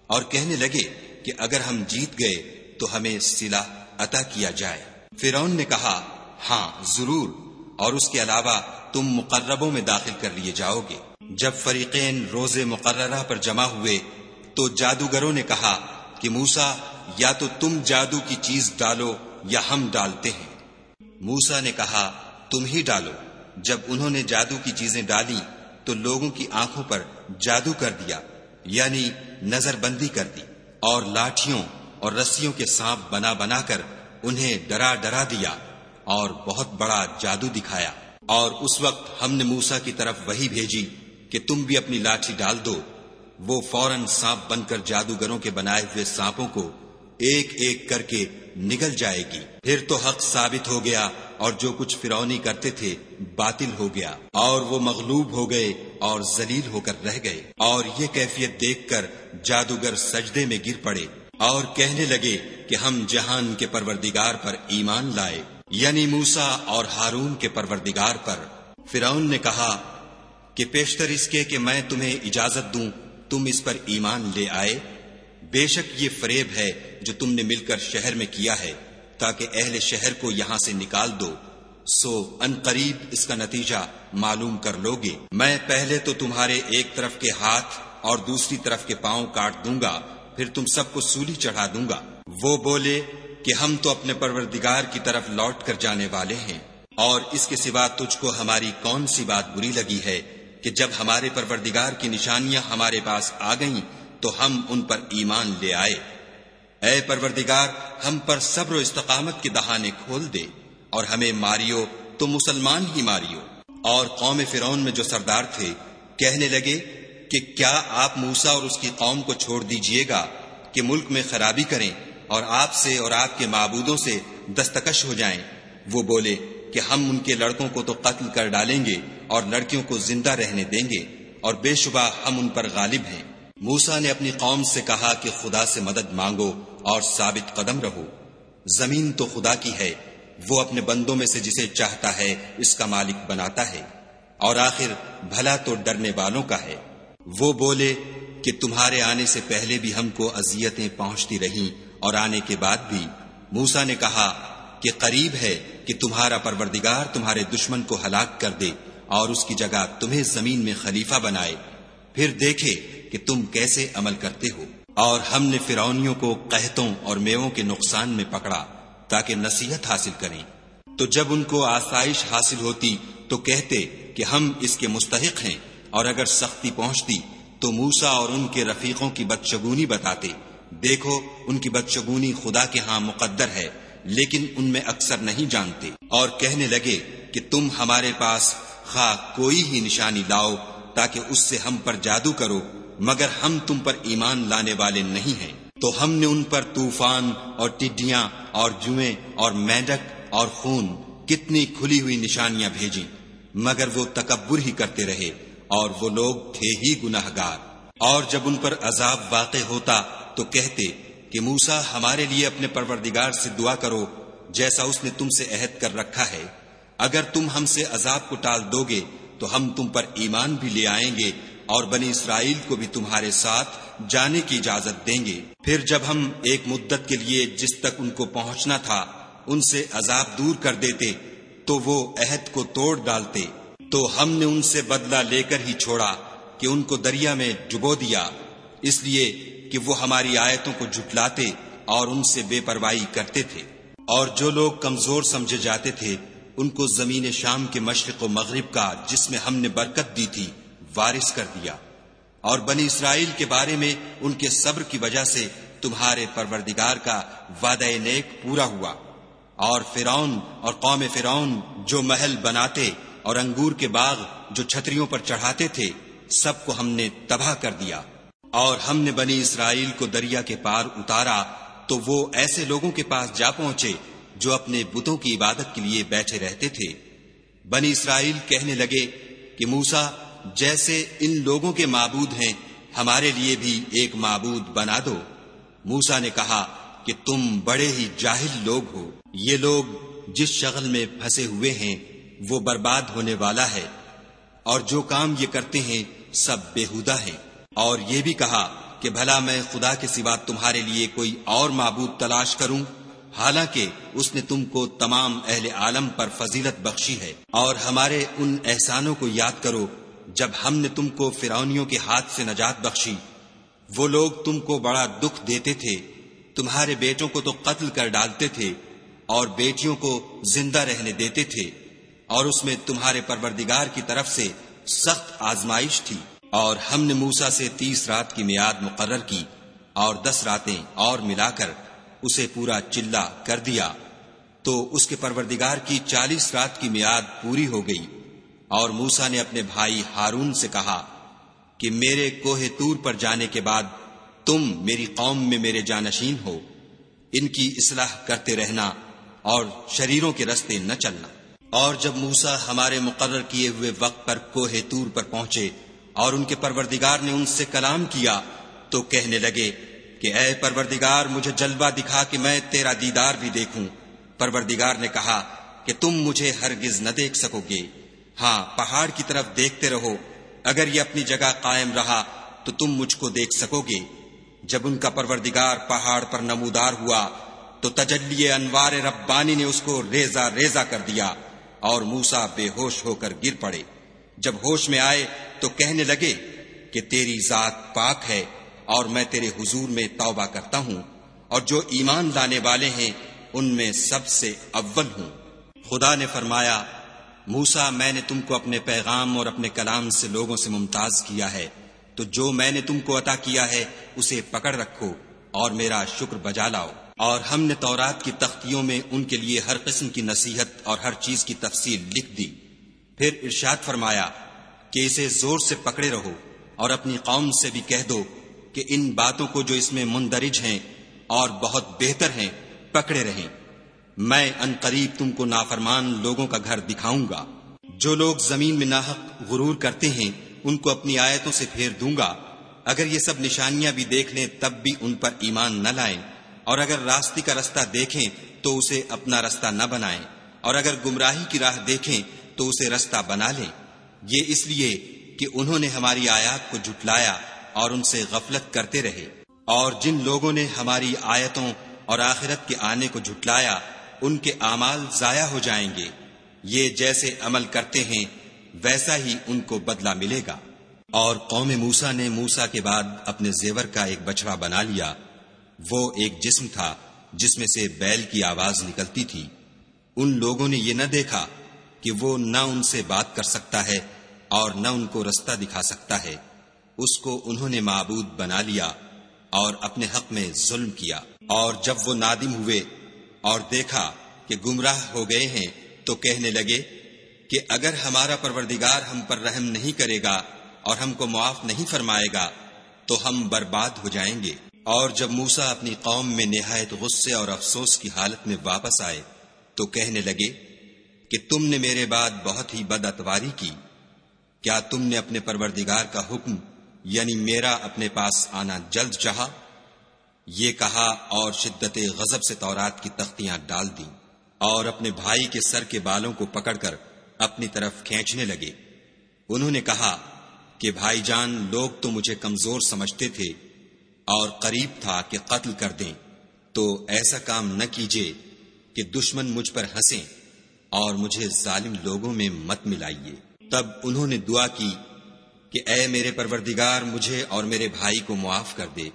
اور کہنے لگے کہ اگر ہم جیت گئے تو ہمیں سلا عطا کیا جائے۔ فرعون نے کہا ہاں ضرور، اور اس کے علاوہ تم مقربوں میں داخل کر لیے جاؤ گے۔ جب فریقین روز مقررہ پر جمع ہوئے تو جادوگروں نے کہا کہ موسا یا تو تم جادو کی چیز ڈالو یا ہم ڈالتے ہیں۔ موسا نے کہا، تم ہی ڈالو۔ جب انہوں نے جادو کی چیزیں ڈالی تو لوگوں کی آنکھوں پر جادو کر دیا یعنی نظر بندی کر دی اور لاٹھیوں اور رسیوں کے سانپ بنا بنا کر انہیں ڈرا ڈرا دیا اور بہت بڑا جادو دکھایا۔ اور اس وقت ہم نے موسا کی طرف وہی بھیجی۔ کہ تم بھی اپنی لاٹھی ڈال دو۔ وہ فوراً سانپ بن کر جادوگروں کے بنائے ہوئے سانپوں کو ایک ایک کر کے نگل جائے گی۔ پھر تو حق ثابت ہو گیا اور جو کچھ فرونی کرتے تھے باطل ہو گیا اور وہ مغلوب ہو گئے اور ذلیل ہو کر رہ گئے۔ اور یہ کیفیت دیکھ کر جادوگر سجدے میں گر پڑے اور کہنے لگے کہ ہم جہان کے پروردگار پر ایمان لائے۔ یعنی موسا اور ہارون کے پروردگار پر۔ فرعون نے کہا کہ پیشتر اس کے کہ میں تمہیں اجازت دوں، تم اس پر ایمان لے آئے۔ بے شک یہ فریب ہے جو تم نے مل کر شہر میں کیا ہے، تاکہ اہل شہر کو یہاں سے نکال دو۔ سو ان قریب اس کا نتیجہ معلوم کر لو گے میں پہلے تو تمہارے ایک طرف کے ہاتھ اور دوسری طرف کے پاؤں کاٹ دوں گا، پھر تم سب کو سولی چڑھا دوں گا۔ وہ بولے کہ ہم تو اپنے پروردگار کی طرف لوٹ کر جانے والے ہیں، اور اس کے سوا تجھ کو ہماری کون سی بات بری لگی ہے؟ کہ جب ہمارے پروردگار کی نشانیاں ہمارے پاس آ گئیں، تو ہم ان پر ایمان لے آئے۔ اے پروردگار، ہم پر صبر و استقامت کے دہانے کھول دے اور ہمیں ماریو، تو مسلمان ہی ماریو۔ اور قوم فرون میں جو سردار تھے، کہنے لگے کہ کیا آپ موسا اور اس کی قوم کو چھوڑ دیجیے گا کہ ملک میں خرابی کریں اور آپ سے اور آپ کے معبودوں سے دستکش ہو جائیں؟ وہ بولے کہ ہم ان کے لڑکوں کو تو قتل کر ڈالیں گے اور لڑکیوں کو زندہ رہنے دیں گے اور بے شبہ ہم ان پر غالب ہیں۔ موسا نے اپنی قوم سے کہا کہ خدا سے مدد مانگو اور ثابت قدم رہو۔ زمین تو خدا کی ہے، وہ اپنے بندوں میں سے جسے چاہتا ہے اس کا مالک بناتا ہے۔ اور آخر، بھلا تو ڈرنے والوں کا ہے۔ وہ بولے کہ تمہارے آنے سے پہلے بھی ہم کو اذیتیں پہنچتی رہیں اور آنے کے بعد بھی۔ موسا نے کہا کہ قریب ہے کہ تمہارا پروردگار تمہارے دشمن کو ہلاک کر دے اور اس کی جگہ تمہیں زمین میں خلیفہ بنائے۔ پھر دیکھے کہ تم کیسے عمل کرتے ہو۔ اور ہم نے فرونیوں کو قہتوں اور میووں کے نقصان میں پکڑا تاکہ نصیحت حاصل کریں۔ تو جب ان کو آسائش حاصل ہوتی تو کہتے کہ ہم اس کے مستحق ہیں اور اگر سختی پہنچتی تو موسا اور ان کے رفیقوں کی بدشگونی بتاتے۔ دیکھو، ان کی بدشگونی خدا کے ہاں مقدر ہے۔ لیکن ان میں اکثر نہیں جانتے اور کہنے لگے کہ تم ہمارے پاس خواہ کوئی ہی نشانی لاؤ تاکہ اس سے ہم پر جادو کرو، مگر ہم تم پر ایمان لانے والے نہیں ہیں۔ تو ہم نے ان پر طوفان اور ٹڈیاں اور جوئیں اور مینڈک اور خون کتنی کھلی ہوئی نشانیاں بھیجی مگر وہ تکبر ہی کرتے رہے اور وہ لوگ تھے ہی گناہ گار اور جب ان پر عذاب واقع ہوتا تو کہتے کہ موسا ہمارے لیے اپنے پروردگار سے دعا کرو جیسا اس نے تم سے عہد کر رکھا ہے۔ اگر تم ہم سے عذاب کو ٹال دو گے تو ہم تم پر ایمان بھی لے آئیں گے اور بنی اسرائیل کو بھی تمہارے ساتھ جانے کی اجازت دیں گے۔ پھر جب ہم ایک مدت کے لیے جس تک ان کو پہنچنا تھا ان سے عذاب دور کر دیتے تو وہ عہد کو توڑ ڈالتے۔ تو ہم نے ان سے بدلہ لے کر ہی چھوڑا کہ ان کو دریا میں ڈبو دیا۔ اس لیے کہ وہ ہماری آیتوں کو جھٹلاتے اور ان سے بے پرواہی کرتے تھے۔ اور جو لوگ کمزور سمجھے جاتے تھے، ان کو زمین شام کے مشرق و مغرب کا، جس میں ہم نے برکت دی تھی، وارث کر دیا۔ اور بنی اسرائیل کے بارے میں ان کے صبر کی وجہ سے تمہارے پروردگار کا وعدہ نیک پورا ہوا۔ اور فرعون اور قوم فرعون جو محل بناتے اور انگور کے باغ جو چھتریوں پر چڑھاتے تھے، سب کو ہم نے تباہ کر دیا۔ اور ہم نے بنی اسرائیل کو دریا کے پار اتارا تو وہ ایسے لوگوں کے پاس جا پہنچے جو اپنے بتوں کی عبادت کے لیے بیٹھے رہتے تھے۔ بنی اسرائیل کہنے لگے کہ موسا جیسے ان لوگوں کے معبود ہیں، ہمارے لیے بھی ایک معبود بنا دو۔ موسا نے کہا کہ تم بڑے ہی جاہل لوگ ہو۔ یہ لوگ جس شغل میں پھنسے ہوئے ہیں، وہ برباد ہونے والا ہے۔ اور جو کام یہ کرتے ہیں، سب بےحدہ ہیں۔ اور یہ بھی کہا کہ بھلا میں خدا کے سوا تمہارے لیے کوئی اور معبود تلاش کروں؟ حالانکہ اس نے تم کو تمام اہل عالم پر فضیلت بخشی ہے۔ اور ہمارے ان احسانوں کو یاد کرو، جب ہم نے تم کو فرونیوں کے ہاتھ سے نجات بخشی۔ وہ لوگ تم کو بڑا دکھ دیتے تھے۔ تمہارے بیٹوں کو تو قتل کر ڈالتے تھے اور بیٹیوں کو زندہ رہنے دیتے تھے۔ اور اس میں تمہارے پروردگار کی طرف سے سخت آزمائش تھی۔ اور ہم نے موسا سے تیس رات کی میاد مقرر کی اور دس راتیں اور ملا کر اسے پورا چلا کر دیا۔ تو اس کے پروردگار کی چالیس رات کی میاد پوری ہو گئی۔ اور موسا نے اپنے بھائی ہارون سے کہا کہ میرے کوہ تور پر جانے کے بعد تم میری قوم میں میرے جانشین ہو۔ ان کی اصلاح کرتے رہنا اور شریروں کے رستے نہ چلنا۔ اور جب موسا ہمارے مقرر کیے ہوئے وقت پر کوہ تور پر پہنچے اور ان کے پروردگار نے ان سے کلام کیا تو کہنے لگے کہ اے پروردگار، مجھے جلوہ دکھا کہ میں تیرا دیدار بھی دیکھوں۔ پروردگار نے کہا کہ تم مجھے ہرگز نہ دیکھ سکو گے۔ ہاں پہاڑ کی طرف دیکھتے رہو۔ اگر یہ اپنی جگہ قائم رہا تو تم مجھ کو دیکھ سکو گے۔ جب ان کا پروردگار پہاڑ پر نمودار ہوا تو تجلی انوار ربانی نے اس کو ریزا ریزا کر دیا اور موسا بے ہوش ہو کر گر پڑے۔ جب ہوش میں آئے تو کہنے لگے کہ تیری ذات پاک ہے اور میں تیرے حضور میں توبہ کرتا ہوں اور جو ایمان لانے والے ہیں ان میں سب سے اول ہوں۔ خدا نے فرمایا موسا میں نے تم کو اپنے پیغام اور اپنے کلام سے لوگوں سے ممتاز کیا ہے۔ تو جو میں نے تم کو عطا کیا ہے، اسے پکڑ رکھو اور میرا شکر بجا لاؤ۔ اور ہم نے تورات کی تختیوں میں ان کے لیے ہر قسم کی نصیحت اور ہر چیز کی تفصیل لکھ دی۔ پھر ارشاد فرمایا کہ اسے زور سے پکڑے رہو اور اپنی قوم سے بھی کہہ دو کہ ان باتوں کو جو اس میں مندرج ہیں اور بہت بہتر ہیں، پکڑے رہیں۔ میں ان قریب تم کو نافرمان لوگوں کا گھر دکھاؤں گا۔ جو لوگ زمین میں ناحق غرور کرتے ہیں، ان کو اپنی آیتوں سے پھیر دوں گا۔ اگر یہ سب نشانیاں بھی دیکھ لیں، تب بھی ان پر ایمان نہ لائیں۔ اور اگر راستے کا رستہ دیکھیں، تو اسے اپنا رستہ نہ بنائیں۔ اور اگر گمراہی کی راہ دیکھیں تو اسے رستہ بنا لیں۔ یہ اس لیے کہ انہوں نے ہماری آیات کو جھٹلایا اور ان سے غفلت کرتے رہے۔ اور جن لوگوں نے ہماری آیتوں اور آخرت کے آنے کو جھٹلایا، ان کے اعمال ضائع ہو جائیں گے۔ یہ جیسے عمل کرتے ہیں، ویسا ہی ان کو بدلہ ملے گا۔ اور قوم موسا نے موسا کے بعد اپنے زیور کا ایک بچڑا بنا لیا۔ وہ ایک جسم تھا، جس میں سے بیل کی آواز نکلتی تھی۔ ان لوگوں نے یہ نہ دیکھا کہ وہ نہ ان سے بات کر سکتا ہے اور نہ ان کو رستہ دکھا سکتا ہے۔ اس کو انہوں نے معبود بنا لیا اور اپنے حق میں ظلم کیا۔ اور جب وہ نادم ہوئے اور دیکھا کہ گمراہ ہو گئے ہیں، تو کہنے لگے کہ اگر ہمارا پروردگار ہم پر رحم نہیں کرے گا اور ہم کو معاف نہیں فرمائے گا، تو ہم برباد ہو جائیں گے۔ اور جب موسا اپنی قوم میں نہایت غصے اور افسوس کی حالت میں واپس آئے، تو کہنے لگے کہ تم نے میرے بعد بہت ہی بد اتواری کی۔ کیا تم نے اپنے پروردگار کا حکم یعنی میرا اپنے پاس آنا جلد چاہا؟ یہ کہا اور شدت غضب سے تورات کی تختیاں ڈال دی اور اپنے بھائی کے سر کے بالوں کو پکڑ کر اپنی طرف کھینچنے لگے۔ انہوں نے کہا کہ بھائی جان، لوگ تو مجھے کمزور سمجھتے تھے اور قریب تھا کہ قتل کر دیں۔ تو ایسا کام نہ کیجیے کہ دشمن مجھ پر ہنسیں۔ اور مجھے ظالم لوگوں میں مت ملائیے۔ تب انہوں نے دعا کی کہ اے میرے پروردگار، مجھے اور میرے بھائی کو معاف کر دے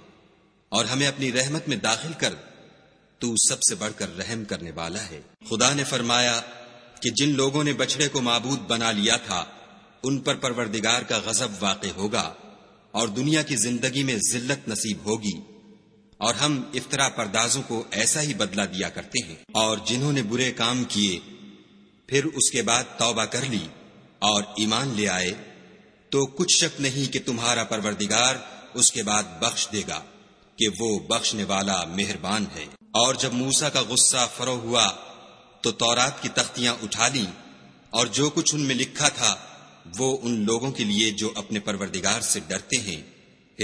اور ہمیں اپنی رحمت میں داخل کر۔ تو سب سے بڑھ کر رحم کرنے والا ہے۔ خدا نے فرمایا کہ جن لوگوں نے بچڑے کو معبود بنا لیا تھا، ان پر پروردگار کا غضب واقع ہوگا اور دنیا کی زندگی میں ذلت نصیب ہوگی اور ہم افطرا پردازوں کو ایسا ہی بدلہ دیا کرتے ہیں۔ اور جنہوں نے برے کام کیے پھر اس کے بعد توبہ کر لی اور ایمان لے آئے، تو کچھ شک نہیں کہ تمہارا پروردگار اس کے بعد بخش دے گا کہ وہ بخشنے والا مہربان ہے۔ اور جب موسا کا غصہ فرو ہوا، تو تورات کی تختیاں اٹھا لی اور جو کچھ ان میں لکھا تھا، وہ ان لوگوں کے لیے جو اپنے پروردگار سے ڈرتے ہیں،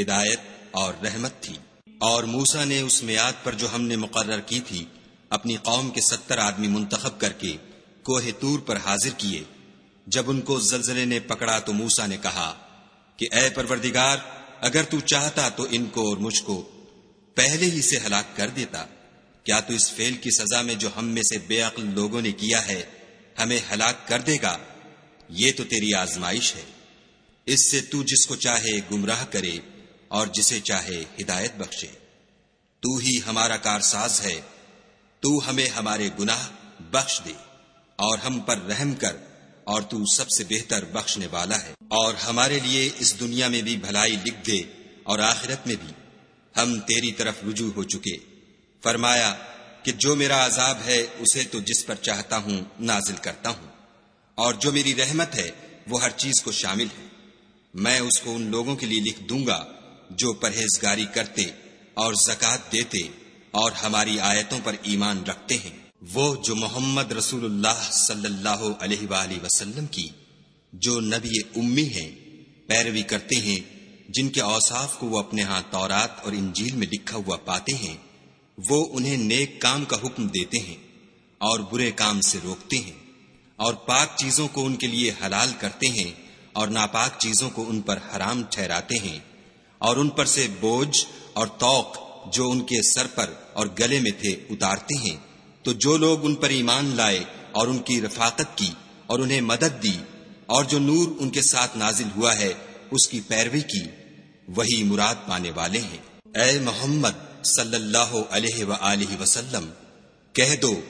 ہدایت اور رحمت تھی۔ اور موسا نے اس میاد پر جو ہم نے مقرر کی تھی، اپنی قوم کے ستر آدمی منتخب کر کے کوہ تور پر حاضر کیے۔ جب ان کو زلزلے نے پکڑا تو موسا نے کہا کہ اے پروردگار، اگر تو چاہتا تو ان کو اور مجھ کو پہلے ہی سے ہلاک کر دیتا۔ کیا تو اس فیل کی سزا میں جو ہم میں سے بے عقل لوگوں نے کیا ہے، ہمیں ہلاک کر دے گا؟ یہ تو تیری آزمائش ہے۔ اس سے تو جس کو چاہے گمراہ کرے اور جسے چاہے ہدایت بخشے۔ تو ہی ہمارا کارساز ہے۔ تو ہمیں ہمارے گناہ بخش دے۔ اور ہم پر رحم کر اور تو سب سے بہتر بخشنے والا ہے۔ اور ہمارے لیے اس دنیا میں بھی بھلائی لکھ دے اور آخرت میں بھی۔ ہم تیری طرف رجوع ہو چکے۔ فرمایا کہ جو میرا عذاب ہے، اسے تو جس پر چاہتا ہوں نازل کرتا ہوں۔ اور جو میری رحمت ہے، وہ ہر چیز کو شامل ہے۔ میں اس کو ان لوگوں کے لیے لکھ دوں گا جو پرہیزگاری کرتے اور زکات دیتے اور ہماری آیتوں پر ایمان رکھتے ہیں۔ وہ جو محمد رسول اللہ صلی اللہ علیہ وآلہ وسلم کی جو نبی امی ہیں، پیروی کرتے ہیں، جن کے اوصاف کو وہ اپنے ہاں تورات اور انجیل میں لکھا ہوا پاتے ہیں، وہ انہیں نیک کام کا حکم دیتے ہیں اور برے کام سے روکتے ہیں اور پاک چیزوں کو ان کے لیے حلال کرتے ہیں اور ناپاک چیزوں کو ان پر حرام ٹھہراتے ہیں اور ان پر سے بوجھ اور توق جو ان کے سر پر اور گلے میں تھے، اتارتے ہیں۔ تو جو لوگ ان پر ایمان لائے اور ان کی رفاقت کی اور انہیں مدد دی اور جو نور ان کے ساتھ نازل ہوا ہے، اس کی پیروی کی، وہی مراد پانے والے ہیں۔ اے محمد صلی اللہ علیہ و وسلم، کہہ دو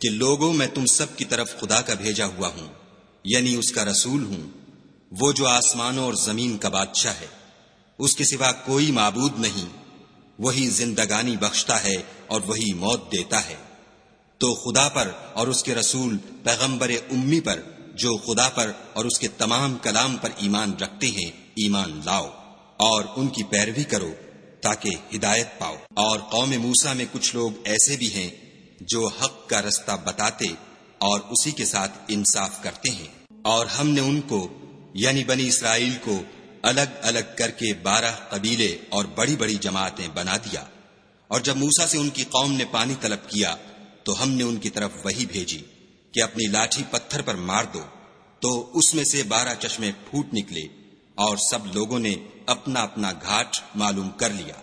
کہ لوگوں میں تم سب کی طرف خدا کا بھیجا ہوا ہوں یعنی اس کا رسول ہوں۔ وہ جو آسمانوں اور زمین کا بادشاہ ہے، اس کے سوا کوئی معبود نہیں۔ وہی زندگانی بخشتا ہے اور وہی موت دیتا ہے۔ تو خدا پر اور اس کے رسول پیغمبر امی پر، جو خدا پر اور اس کے تمام کلام پر ایمان رکھتے ہیں، ایمان لاؤ اور ان کی پیروی کرو تاکہ ہدایت پاؤ۔ اور قوم موسا میں کچھ لوگ ایسے بھی ہیں جو حق کا رستہ بتاتے اور اسی کے ساتھ انصاف کرتے ہیں۔ اور ہم نے ان کو یعنی بنی اسرائیل کو، الگ الگ کر کے بارہ قبیلے اور بڑی بڑی جماعتیں بنا دیا۔ اور جب موسا سے ان کی قوم نے پانی طلب کیا تو ہم نے ان کی طرف وہی بھیجی کہ اپنی لاٹھی پتھر پر مار دو۔ تو اس میں سے بارہ چشمے پھوٹ نکلے اور سب لوگوں نے اپنا اپنا گھاٹ معلوم کر لیا۔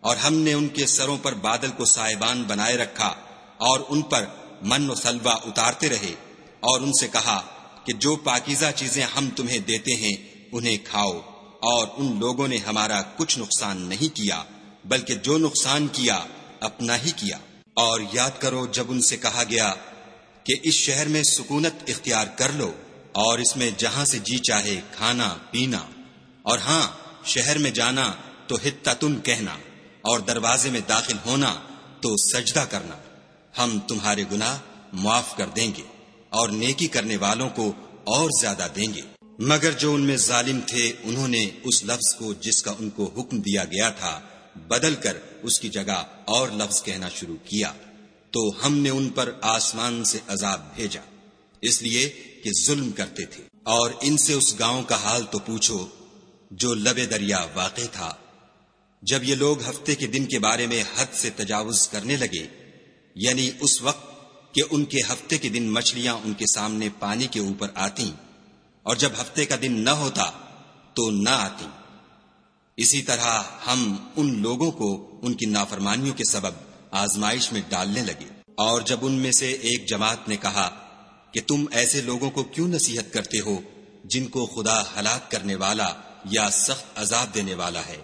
اور ہم نے ان کے سروں پر بادل کو سائبان بنائے رکھا اور ان پر من و سلوا اتارتے رہے اور ان سے کہا کہ جو پاکیزہ چیزیں ہم تمہیں دیتے ہیں انہیں کھاؤ اور ان لوگوں نے ہمارا کچھ نقصان نہیں کیا بلکہ جو نقصان کیا اپنا ہی کیا۔ اور یاد کرو جب ان سے کہا گیا کہ اس شہر میں سکونت اختیار کر لو اور اس میں جہاں سے جی چاہے کھانا، پینا۔ اور ہاں شہر میں جانا تو ہتن کہنا اور دروازے میں داخل ہونا تو سجدہ کرنا۔ ہم تمہارے گناہ معاف کر دیں گے اور نیکی کرنے والوں کو اور زیادہ دیں گے۔ مگر جو ان میں ظالم تھے، انہوں نے اس لفظ کو جس کا ان کو حکم دیا گیا تھا، بدل کر اس کی جگہ اور لفظ کہنا شروع کیا تو ہم نے ان پر آسمان سے عذاب بھیجا، اس لیے کہ ظلم کرتے تھے۔ اور ان سے اس گاؤں کا حال تو پوچھو، جو لبے دریا واقع تھا۔ جب یہ لوگ ہفتے کے دن کے بارے میں حد سے تجاوز کرنے لگے یعنی اس وقت کہ ان کے ہفتے کے دن مچھلیاں ان کے سامنے پانی کے اوپر آتی اور جب ہفتے کا دن نہ ہوتا تو نہ آتی اسی طرح ہم ان لوگوں کو ان کی نافرمانیوں کے سبب آزمائش میں ڈالنے لگے۔ اور جب ان میں سے ایک جماعت نے کہا کہ تم ایسے لوگوں کو کیوں نصیحت کرتے ہو جن کو خدا ہلاک کرنے والا یا سخت عذاب دینے والا ہے؟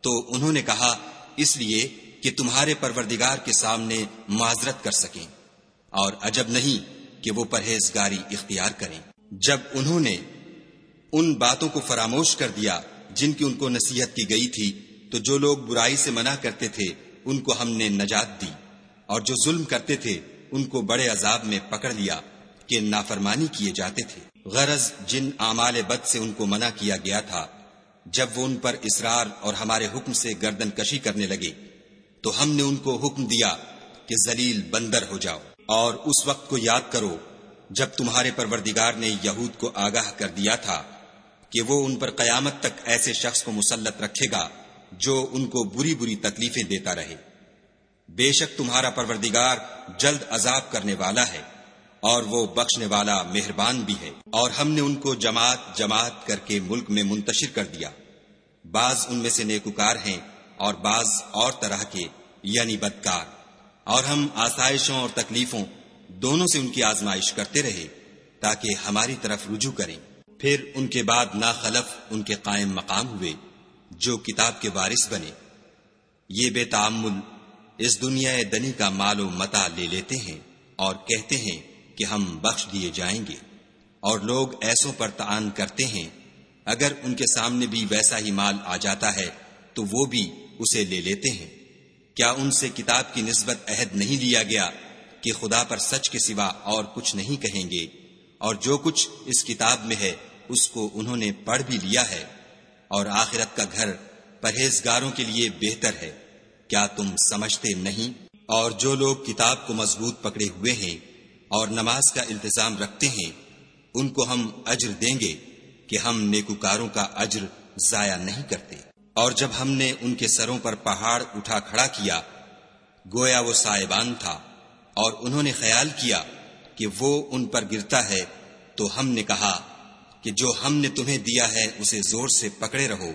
تو انہوں نے کہا، اس لیے کہ تمہارے پروردگار کے سامنے معذرت کر سکیں اور عجب نہیں کہ وہ پرہیزگاری اختیار کریں۔ جب انہوں نے ان باتوں کو فراموش کر دیا جن کی ان کو نصیحت کی گئی تھی، تو جو لوگ برائی سے منع کرتے تھے، ان کو ہم نے نجات دی۔ اور جو ظلم کرتے تھے، ان کو بڑے عذاب میں پکڑ لیا کہ نافرمانی کیے جاتے تھے۔ غرض جن اعمال بد سے ان کو منع کیا گیا تھا، جب وہ ان پر اسرار اور ہمارے حکم سے گردن کشی کرنے لگے، تو ہم نے ان کو حکم دیا کہ ذلیل بندر ہو جاؤ۔ اور اس وقت کو یاد کرو، جب تمہارے پروردگار نے یہود کو آگاہ کر دیا تھا کہ وہ ان پر قیامت تک ایسے شخص کو مسلط رکھے گا جو ان کو بری بری تکلیفیں دیتا رہے۔ بے شک تمہارا پروردگار جلد عذاب کرنے والا ہے اور وہ بخشنے والا مہربان بھی ہے۔ اور ہم نے ان کو جماعت جماعت کر کے ملک میں منتشر کر دیا۔ بعض ان میں سے نیکوکار ہیں اور بعض اور طرح کے یعنی بدکار۔ اور ہم آسائشوں اور تکلیفوں دونوں سے ان کی آزمائش کرتے رہے تاکہ ہماری طرف رجوع کریں۔ پھر ان کے بعد ناخلف ان کے قائم مقام ہوئے، جو کتاب کے وارث بنے۔ یہ بے تعمل اس دنیا دنی کا مال و متا لے لیتے ہیں اور کہتے ہیں کہ ہم بخش دیے جائیں گے۔ اور لوگ ایسوں پر تعان کرتے ہیں، اگر ان کے سامنے بھی ویسا ہی مال آ جاتا ہے، تو وہ بھی اسے لے لیتے ہیں۔ کیا ان سے کتاب کی نسبت عہد نہیں لیا گیا کہ خدا پر سچ کے سوا اور کچھ نہیں کہیں گے؟ اور جو کچھ اس کتاب میں ہے اس کو انہوں نے پڑھ بھی لیا ہے اور آخرت کا گھر پرہیزگاروں کے لیے بہتر ہے۔ کیا تم سمجھتے نہیں؟ اور جو لوگ کتاب کو مضبوط پکڑے ہوئے ہیں اور نماز کا التظام رکھتے ہیں، ان کو ہم اجر دیں گے کہ ہم نیکوکاروں کا اجر ضائع نہیں کرتے۔ اور جب ہم نے ان کے سروں پر پہاڑ اٹھا کھڑا کیا، گویا وہ سائبان تھا اور انہوں نے خیال کیا کہ وہ ان پر گرتا ہے تو ہم نے کہا کہ جو ہم نے تمہیں دیا ہے اسے زور سے پکڑے رہو،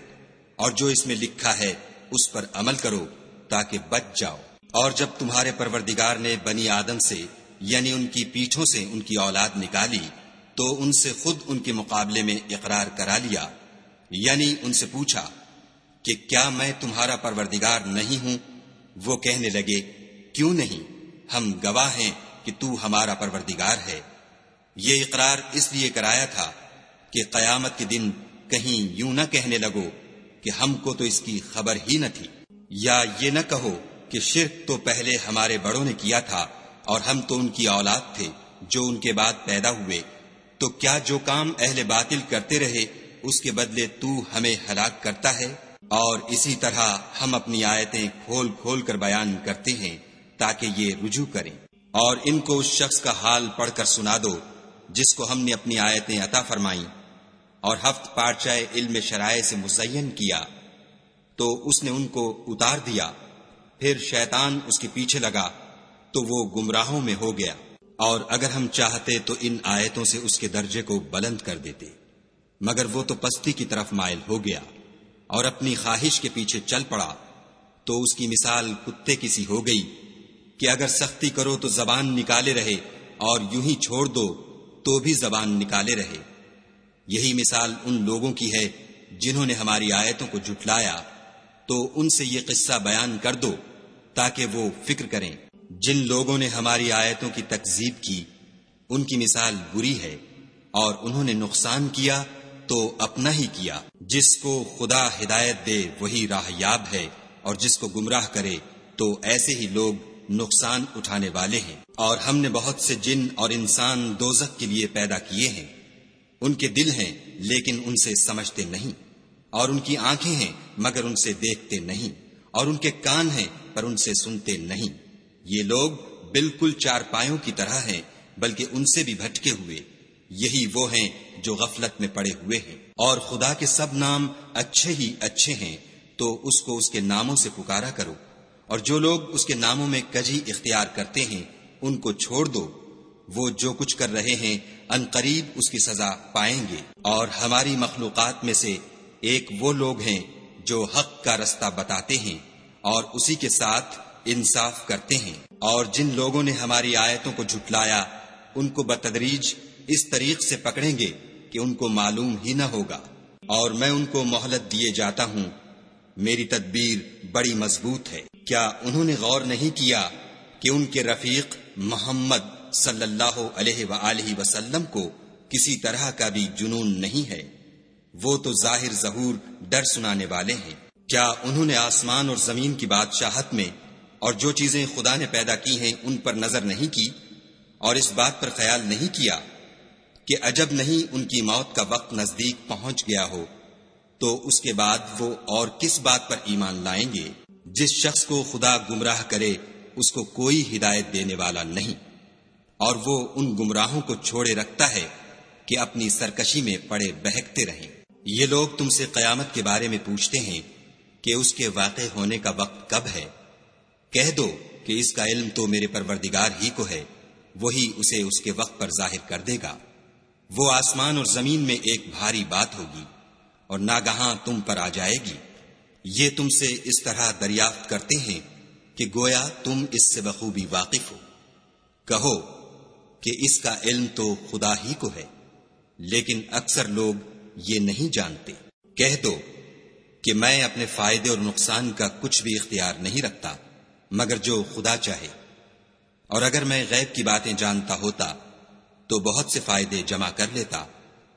اور جو اس میں لکھا ہے اس پر عمل کرو تاکہ بچ جاؤ۔ اور جب تمہارے پروردگار نے بنی آدم سے یعنی ان کی پیٹھوں سے ان کی اولاد نکالی، تو ان سے خود ان کے مقابلے میں اقرار کرا لیا۔ یعنی ان سے پوچھا کہ کیا میں تمہارا پروردگار نہیں ہوں؟ وہ کہنے لگے، کیوں نہیں؟ ہم گواہ ہیں کہ تو ہمارا پروردگار ہے۔ یہ اقرار اس لیے کرایا تھا کہ قیامت کے دن کہیں یوں نہ کہنے لگو کہ ہم کو تو اس کی خبر ہی نہ تھی۔ یا یہ نہ کہو کہ شرک تو پہلے ہمارے بڑوں نے کیا تھا اور ہم تو ان کی اولاد تھے جو ان کے بعد پیدا ہوئے۔ تو کیا جو کام اہل باطل کرتے رہے اس کے بدلے تو ہمیں ہلاک کرتا ہے؟ اور اسی طرح ہم اپنی آیتیں کھول کھول کر بیان کرتے ہیں تاکہ یہ رجوع کریں۔ اور ان کو اس شخص کا حال پڑھ کر سنا دو جس کو ہم نے اپنی آیتیں عطا فرمائیں۔ اور ہفت پارچائے علم شرائع سے مزین کیا۔ تو اس نے ان کو اتار دیا۔ پھر شیطان اس کے پیچھے لگا۔ تو وہ گمراہوں میں ہو گیا۔ اور اگر ہم چاہتے تو ان آیتوں سے اس کے درجے کو بلند کر دیتے۔ مگر وہ تو پستی کی طرف مائل ہو گیا۔ اور اپنی خواہش کے پیچھے چل پڑا۔ تو اس کی مثال کتے کسی ہو گئی۔ کہ اگر سختی کرو تو زبان نکالے رہے اور یوں ہی چھوڑ دو تو بھی زبان نکالے رہے۔ یہی مثال ان لوگوں کی ہے جنہوں نے ہماری آیتوں کو جٹلایا تو ان سے یہ قصہ بیان کر دو تاکہ وہ فکر کریں۔ جن لوگوں نے ہماری آیتوں کی تکزیب کی، ان کی مثال بری ہے اور انہوں نے نقصان کیا تو اپنا ہی کیا۔ جس کو خدا ہدایت دے، وہی راہ یاب ہے، اور جس کو گمراہ کرے، تو ایسے ہی لوگ نقصان اٹھانے والے ہیں۔ اور ہم نے بہت سے جن اور انسان دوزخ کے لیے پیدا کیے ہیں۔ ان کے دل ہیں، لیکن ان سے سمجھتے نہیں۔ اور ان کی آنکھیں ہیں، مگر ان سے دیکھتے نہیں۔ اور ان کے کان ہیں، پر ان سے سنتے نہیں۔ یہ لوگ بالکل چار پایوں کی طرح ہیں، بلکہ ان سے بھی بھٹکے ہوئے۔ یہی وہ ہیں جو غفلت میں پڑے ہوئے ہیں۔ اور خدا کے سب نام اچھے ہی اچھے ہیں، تو اس کو اس کے ناموں سے پکارا کرو۔ اور جو لوگ اس کے ناموں میں کجی اختیار کرتے ہیں، ان کو چھوڑ دو۔ وہ جو کچھ کر رہے ہیں، ان قریب اس کی سزا پائیں گے۔ اور ہماری مخلوقات میں سے ایک وہ لوگ ہیں جو حق کا رستہ بتاتے ہیں اور اسی کے ساتھ انصاف کرتے ہیں۔ اور جن لوگوں نے ہماری آیتوں کو جھٹلایا، ان کو بتدریج اس طریق سے پکڑیں گے کہ ان کو معلوم ہی نہ ہوگا۔ اور میں ان کو مہلت دیے جاتا ہوں۔ میری تدبیر بڑی مضبوط ہے۔ کیا انہوں نے غور نہیں کیا کہ ان کے رفیق محمد صلی اللہ علیہ و وسلم کو کسی طرح کا بھی جنون نہیں ہے۔ وہ تو ظاہر ظہور ڈر سنانے والے ہیں۔ کیا انہوں نے آسمان اور زمین کی بادشاہت میں اور جو چیزیں خدا نے پیدا کی ہیں ان پر نظر نہیں کی؟ اور اس بات پر خیال نہیں کیا کہ عجب نہیں ان کی موت کا وقت نزدیک پہنچ گیا ہو، تو اس کے بعد وہ اور کس بات پر ایمان لائیں گے؟ جس شخص کو خدا گمراہ کرے، اس کو کوئی ہدایت دینے والا نہیں۔ اور وہ ان گمراہوں کو چھوڑے رکھتا ہے کہ اپنی سرکشی میں پڑے بہکتے رہیں۔ یہ لوگ تم سے قیامت کے بارے میں پوچھتے ہیں کہ اس کے واقع ہونے کا وقت کب ہے۔ کہہ دو کہ اس کا علم تو میرے پروردگار ہی کو ہے، وہی اسے اس کے وقت پر ظاہر کر دے گا۔ وہ آسمان اور زمین میں ایک بھاری بات ہوگی اور ناگہاں تم پر آ جائے گی۔ یہ تم سے اس طرح دریافت کرتے ہیں کہ گویا تم اس سے بخوبی واقف ہو۔ کہو کہ اس کا علم تو خدا ہی کو ہے، لیکن اکثر لوگ یہ نہیں جانتے۔ کہہ دو کہ میں اپنے فائدے اور نقصان کا کچھ بھی اختیار نہیں رکھتا، مگر جو خدا چاہے۔ اور اگر میں غیب کی باتیں جانتا ہوتا، تو بہت سے فائدے جمع کر لیتا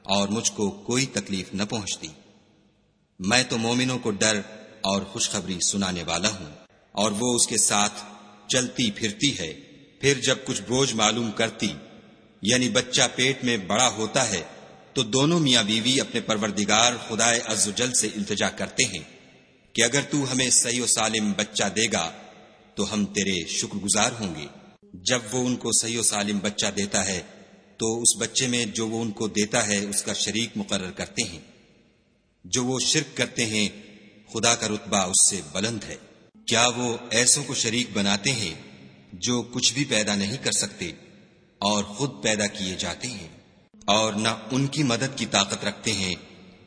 اور مجھ کو کوئی تکلیف نہ پہنچتی۔ میں تو مومنوں کو ڈر اور خوشخبری سنانے والا ہوں، اور وہ اس کے ساتھ چلتی پھرتی ہے۔ پھر جب کچھ بوجھ معلوم کرتی یعنی بچہ پیٹ میں بڑا ہوتا ہے، تو دونوں میاں بیوی اپنے پروردگار خدا جل سے التجا کرتے ہیں کہ اگر تو ہمیں صحیح و سالم بچہ دے گا، تو ہم تیرے شکر گزار ہوں گے۔ جب وہ ان کو صحیح و سالم بچہ دیتا ہے، تو اس بچے میں جو وہ ان کو دیتا ہے، اس کا شریک مقرر کرتے ہیں۔ جو وہ شرک کرتے ہیں، خدا کا رتبہ اس سے بلند ہے۔ کیا وہ ایسوں کو شریک بناتے ہیں جو کچھ بھی پیدا نہیں کر سکتے اور خود پیدا کیے جاتے ہیں اور نہ ان کی مدد کی طاقت رکھتے ہیں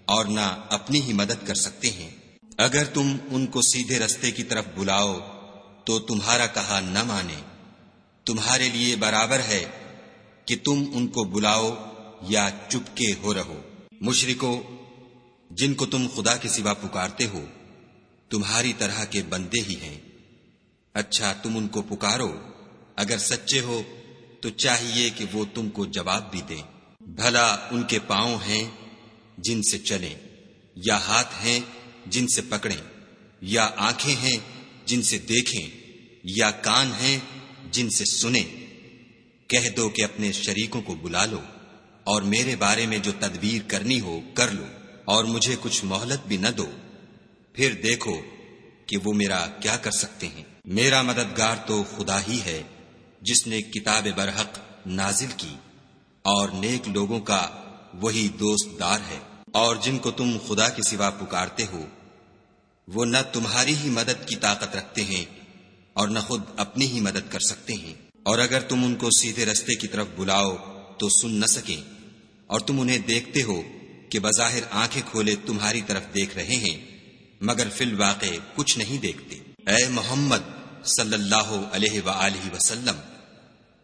اور نہ اپنی ہی مدد کر سکتے ہیں۔ اگر تم ان کو سیدھے رستے کی طرف بلاؤ، تو تمہارا کہا نہ مانے۔ تمہارے لیے برابر ہے کہ تم ان کو بلاؤ یا چپکے ہو رہو۔ مشرکو، جن کو تم خدا کے سوا پکارتے ہو، تمہاری طرح کے بندے ہی ہیں۔ اچھا تم ان کو پکارو، اگر سچے ہو تو چاہیے کہ وہ تم کو جواب بھی دیں۔ بھلا ان کے پاؤں ہیں جن سے چلیں، یا ہاتھ ہیں جن سے پکڑیں، یا آنکھیں ہیں جن سے دیکھیں، یا کان ہیں جن سے سنیں۔ کہہ دو کہ اپنے شریکوں کو بلا لو، اور میرے بارے میں جو تدبیر کرنی ہو کر لو، اور مجھے کچھ مہلت بھی نہ دو۔ پھر دیکھو کہ وہ میرا کیا کر سکتے ہیں۔ میرا مددگار تو خدا ہی ہے، جس نے کتاب برحق نازل کی، اور نیک لوگوں کا وہی دوست دار ہے۔ اور جن کو تم خدا کے سوا پکارتے ہو، وہ نہ تمہاری ہی مدد کی طاقت رکھتے ہیں، اور نہ خود اپنی ہی مدد کر سکتے ہیں۔ اور اگر تم ان کو سیدھے رستے کی طرف بلاؤ تو سن نہ سکیں، اور تم انہیں دیکھتے ہو کہ بظاہر آنکھیں کھولے تمہاری طرف دیکھ رہے ہیں، مگر فی الواقع کچھ نہیں دیکھتے۔ اے محمد صلی اللہ علیہ وآلہ وسلم،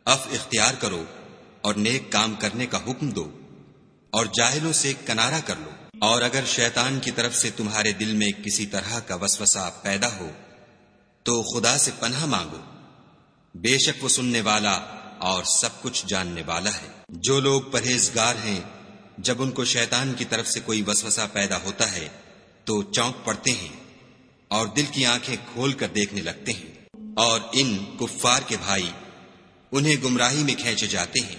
اف اختیار کرو اور نیک کام کرنے کا حکم دو اور جاہلوں سے کنارہ کر لو۔ اور اگر شیطان کی طرف سے تمہارے دل میں کسی طرح کا وسوسہ پیدا ہو، تو خدا سے پناہ مانگو۔ بے شک وہ سننے والا اور سب کچھ جاننے والا ہے۔ جو لوگ پرہیزگار ہیں، جب ان کو شیطان کی طرف سے کوئی وسوسہ پیدا ہوتا ہے، تو چونک پڑتے ہیں اور دل کی آنکھیں کھول کر دیکھنے لگتے ہیں۔ اور ان کفار کے بھائی انہیں گمراہی میں کھینچے جاتے ہیں،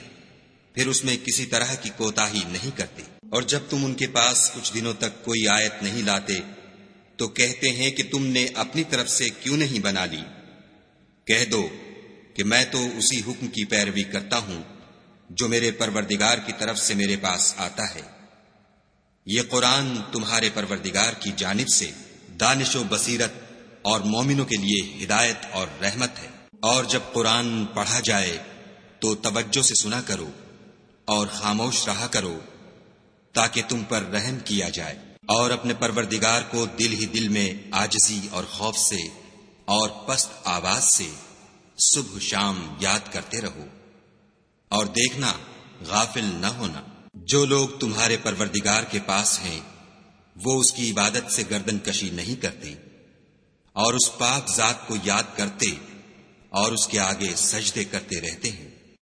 پھر اس میں کسی طرح کی کوتاہی نہیں کرتے۔ اور جب تم ان کے پاس کچھ دنوں تک کوئی آیت نہیں لاتے، تو کہتے ہیں کہ تم نے اپنی طرف سے کیوں نہیں بنا لی؟ کہہ دو کہ میں تو اسی حکم کی پیروی کرتا ہوں جو میرے پروردگار کی طرف سے میرے پاس آتا ہے۔ یہ قرآن تمہارے پروردگار کی جانب سے دانش و بصیرت اور مومنوں کے لیے ہدایت اور رحمت ہے۔ اور جب قرآن پڑھا جائے تو توجہ سے سنا کرو اور خاموش رہا کرو تاکہ تم پر رحم کیا جائے۔ اور اپنے پروردگار کو دل ہی دل میں آجزی اور خوف سے اور پست آواز سے صبح شام یاد کرتے رہو۔ اور دیکھنا، غافل نہ ہونا۔ جو لوگ تمہارے پروردگار کے پاس ہیں، وہ اس کی عبادت سے گردن کشی نہیں کرتے۔ اور اس پاک ذات کو یاد کرتے اور اس کے آگے سجدے کرتے رہتے ہیں۔